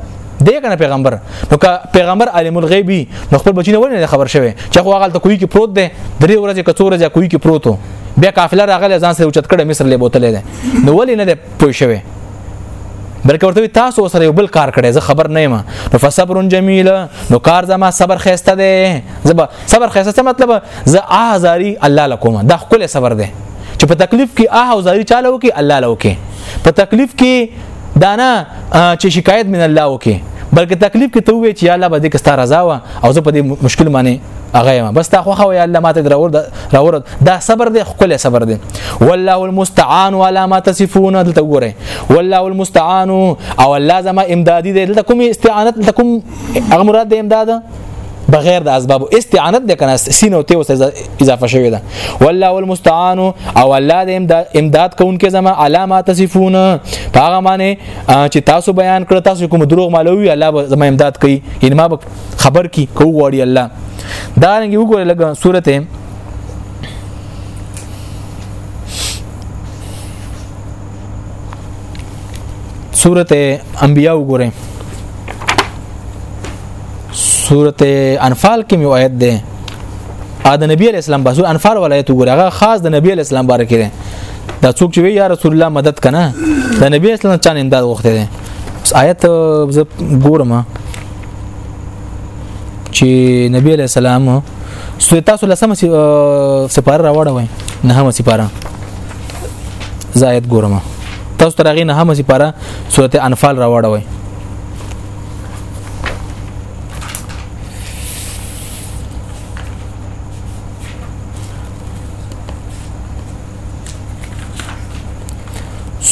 دی کنه پیغمبر نو که پیغمبر عالم الغیب نو خپل بچی نه ولې خبر شوی چې خو هغه ته کوی کې پروت دی درې ورځې کڅوره ځا کوی کې پروت وو بیا قافله راغله ځان سره اوچت کړه مصر له بوتلې ده نو ولې نه پوي شوی بلکې ورته تاسو سره یو بل کار کړی زه خبر نه یم نو فصبر جمیل نو کار زما صبر خسته دی زه صبر خسته څه مطلب زه آزاری الله لکوم دا خپل صبر دی چې په تکلیف کې آه او زاری چاله وکي الله لوکي په تکلیف کې دا نه چې شکایت من الله وکي بلکې تکلیف کې ته وې چې یا الله به دې کستا رضا وا او زه په دې مشکل باندې هغه ما بس تا خو خو یا الله ماته درور درور دا صبر دې خپل صبر دې والله المستعان ولا ما تصفون دلته ګوره والله المستعان او الله زما امدادي دې دلته کوم استعانت دلته کوم هغه مراد دې امداد بغیر د اسباب استعانت د کنه سینه او ته اوس اضافه شوی ده والله والمستعان او الله د امداد امداد کوونکې زما علامات صفون هغه معنی چې تاسو بیان کړ تاسو کوم دروغ مالوي الله زما امداد کوي ان ما خبر کی کو غواړي الله دا رنګ وګوره لګه سورته سورته انبیاء وګوره سورته انفال کې یو آیت ده ا د نبی اسلام باسو انفال ولایت وګوره هغه خاص د نبی اسلام باره کې ده دا څوک چې یا رسول الله مدد کنه د نبی اسلام چا نه امداد وخته ده آیت زه ګورم چې نبی علیہ السلام سورې تاسو لسمه سپاره راوړه وای نه هم سپاره زاید ګورم تاسو ترغه نه هم سپاره سورته انفال راوړه وای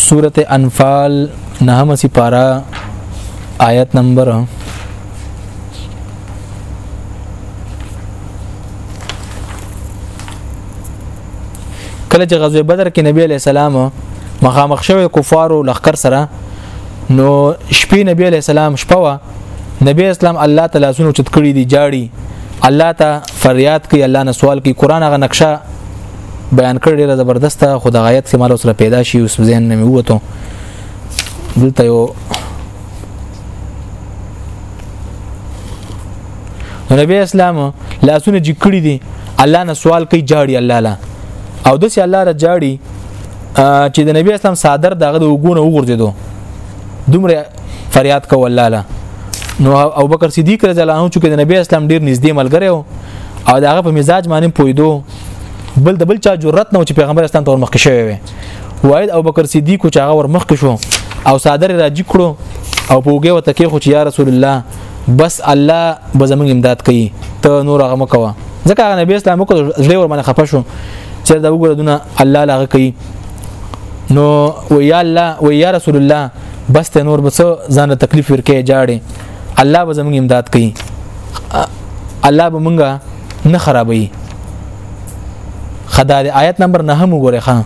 سورت انفال نهم سپارا آیت نمبر کله چې غزوه بدر کې نبی علی السلام مخامخ شوی کفارو لخر سره نو شپې نبی علی السلام شپه وا نبی اسلام الله تعالی سونو چت کړی دی جاړي الله ته فریاد کوي الله نه سوال کوي قران هغه نقشه بیان کړی ډیره زبردسته خو د غایت کې مال سره پیدا شي اوس ځین نه وته دلته یو نبی اسلام لاسونه جکړی دي الله نه سوال کوي جاړي الله لا او دسه الله را جاړي چې د نبی اسلام صادر دغه د وګونه وګرځیدو دومره فریاد کو الله له نو ابو بکر صدیق رضی الله عنه چې د نبی اسلام ډیر نږدې ملګری او او داغه په مزاج باندې پویدو بل د بل چا جرأت نه چې پیغمبر اسلام ته ورمخ شوی وي واید ابو بکر صدیق چې هغه ورمخ شو او صادر راځي کړو او په وګه وته کې خو چې یا رسول الله بس الله به زمونږ امداد کوي ته نور هغه مکوه ځکه هغه نبی اسلام کو زړه ور باندې خپه شو چې دا وګوره دونه الله لاغه کوي نو و یا الله و یا رسول الله بس ته نور بس ځان له تکلیف ورکه جاړي الله به زمونږ امداد کوي الله به مونږه نه خرابوي خدای آیت نمبر 9 هم وګوره خان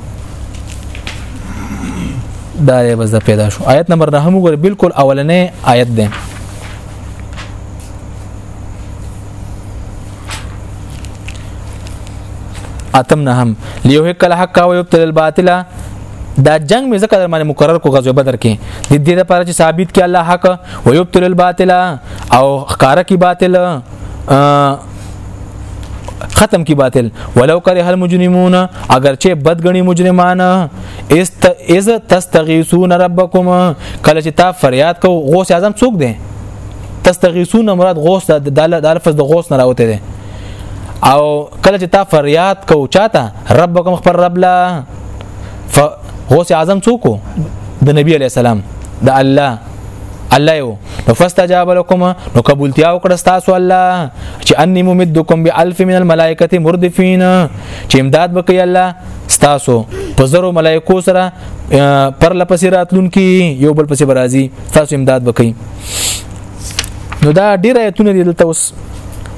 دا دی بس د پیدا شو آیت نمبر 9 هم وګوره بالکل اولنې آیت ده اتم نه هم ليوهک الحق او يبتل الباطل دا جنگ مې ذکر باندې مقرر کو غزوه بدر کې د دې لپاره چې ثابت کې الله حق او يبتل الباطل او خکاره کی باطل ختم کی باطل ولو کرے هل مجرمون اگر چې بدګنی مجرمان است از تستغیثون ربکم کله چې تا فریاد کو غوث اعظم څوک دی تستغیثون مراد غوث د لفظ د غوث نه راوته دی او کله چې تا فریاد کو چاته ربکم خبر رب لا غوث اعظم څوک د نبی علی السلام د الله الله یو نو فاستجاب لكم نو قبولتیا وکړه تاسو الله چې انی ممدکم بالف من الملائکه مردفین چې امداد وکړي الله تاسو په زرو ملائکو سره پر لپسې راتلونکي یو بل پسې برازي تاسو امداد وکړي نو دا ډیر آیتونه دي دلته اوس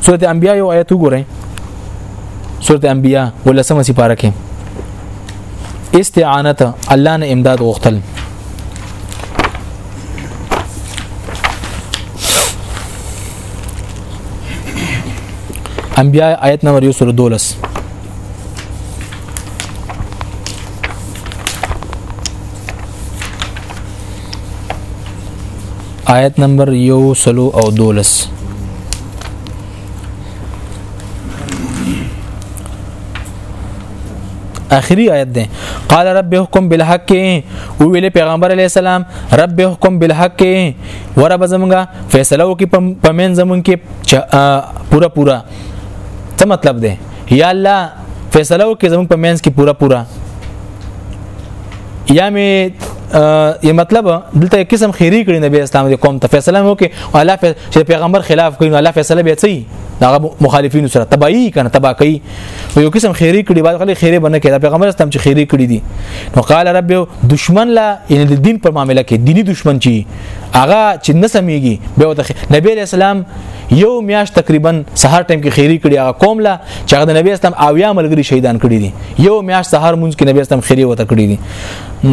سورته انبیاء یو آیت وګورئ سورته انبیاء ولسمه سپاره کې استعانت الله نه امداد غوښتل انبیاء آیت نمبر 112 آیت نمبر یو سلو او دولس اخري آیت ده قال رب حکم بالحق او ویل پیغمبر علی السلام رب حکم بالحق ورب زمونږه فیصله وکي په من زمون کې پورا پورا څه مطلب ده یا الله فیصله وکي زمون په منځ کې پورا پورا یا می یا مطلب دلته قسم خیری کړی نبی اسلام دې قوم ته فیصله مو کې الله چې پیغمبر خلاف کړي الله فیصله به چي دا مخالفین سره تبعی کنه تبا کوي او یو قسم خیری کړي بعد خلک خیری بنه کړي پیغمبر استم چې خیری کړي دي نو قال رب دشمن لا یعنی د دین پر معاملې کې دینی دشمن چی هغه چې نه سميږي به وته نبی علیہ السلام یو میاش تقریبا سهار ټیم کې خیری کړي هغه قوم لا چې هغه د نبی استم او یا ملګری شهیدان کړي دي یو میاش سهار مونږ کې نبی استم خیری وته کړي دي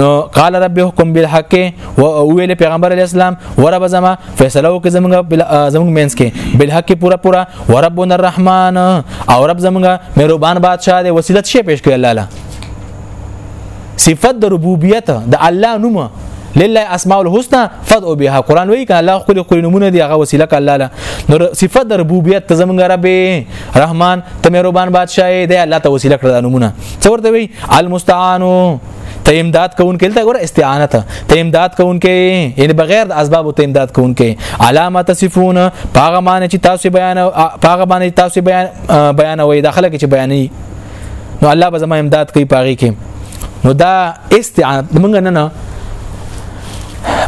نو قال رب حکم بالحق او ویل پیغمبر علیہ السلام ورب زما فیصله وکړي زمونږ زمونږ مینس کې بل حق پورا پورا وربنا الرحمن او رب زمونږ مهربان بادشاہ دی وسیلت شي پیش کړی الله لا صفت د ربوبیت د الله نوم لله اسماء الحسنى فدعوا بها قران وی کله الله خپل خپل نمونه دی هغه وسیله کله الله نو صفات د ربوبیت ته زمونږ رب رحمان ته مهربان بادشاہ دی الله ته وسیله کړه نمونه څورته وی المستعان ته امداد کوونکې ته ګوره استعانت ته امداد کوونکې یعنی بغیر د اسباب ته امداد کوونکې علامت صفون پاغه معنی چې تاسو بیان پاغه معنی تاسو بیان بیان وې داخله کې چې بیانې نو الله به زما امداد کوي پاغه کې نو دا استعانت موږ نه نه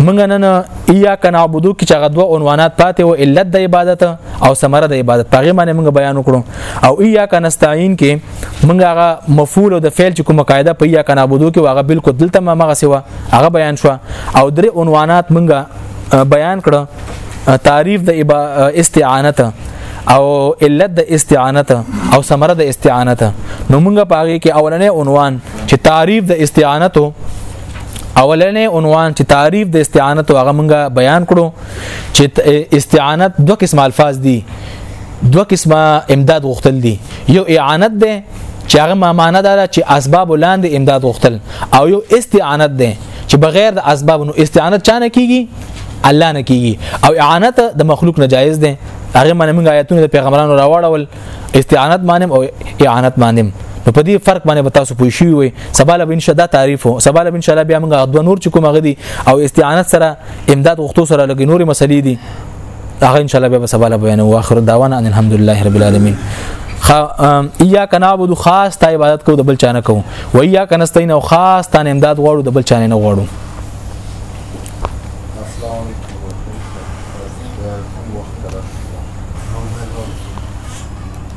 منګ نن ایا کنا عبدو کی چغه دوه عنوانات پاتې او علت د عبادت او ثمره د عبادت پغه معنی موږ بیان وکړو او ایا کنا استعين کې موږ هغه مفعول او د فعل چې کومه قاعده په یا کنه بودو کې واغه بالکل دلته ما مغه سوا هغه بیان شو او درې عنوانات موږ بیان کړه تعریف د استعانت او علت د استعانت او ثمره د استعانت نو موږ پاره کې اولنې عنوان چې تعریف د استعانت اولنې عنوان چې تعریف د استعانت هغه موږ بیان کړو چې استعانت دوه قسم الفاظ دي دوه قسمه امداد غوښتل دي یو اعانت ده چې هغه معنی دا ده چې اسباب لاندې امداد غوښتل او یو استعانت ده چې بغیر د اسباب نو استعانت چانه کیږي الله نه کیږي او اعانت د مخلوق نه جایز ده هغه معنی موږ آیاتونه د پیغمبرانو راوړل استعانت معنی او اعانت معنی نو په دې فرق باندې به تاسو پوه شئ وي سباله به ان شاء الله تعریف سباله به ان شاء الله بیا موږ دوه نور چې کوم غدي او استعانت سره امداد غوښتو سره لګي نورې مسلې دي هغه ان شاء الله به سبا بیان او اخر دعوانا ان الحمدلله رب العالمین خ اياک نعبد خاص تا عبادت کو د بل چانه کو و اياک نستعين او خاص تا امداد غواړو د بل چانه نه غواړو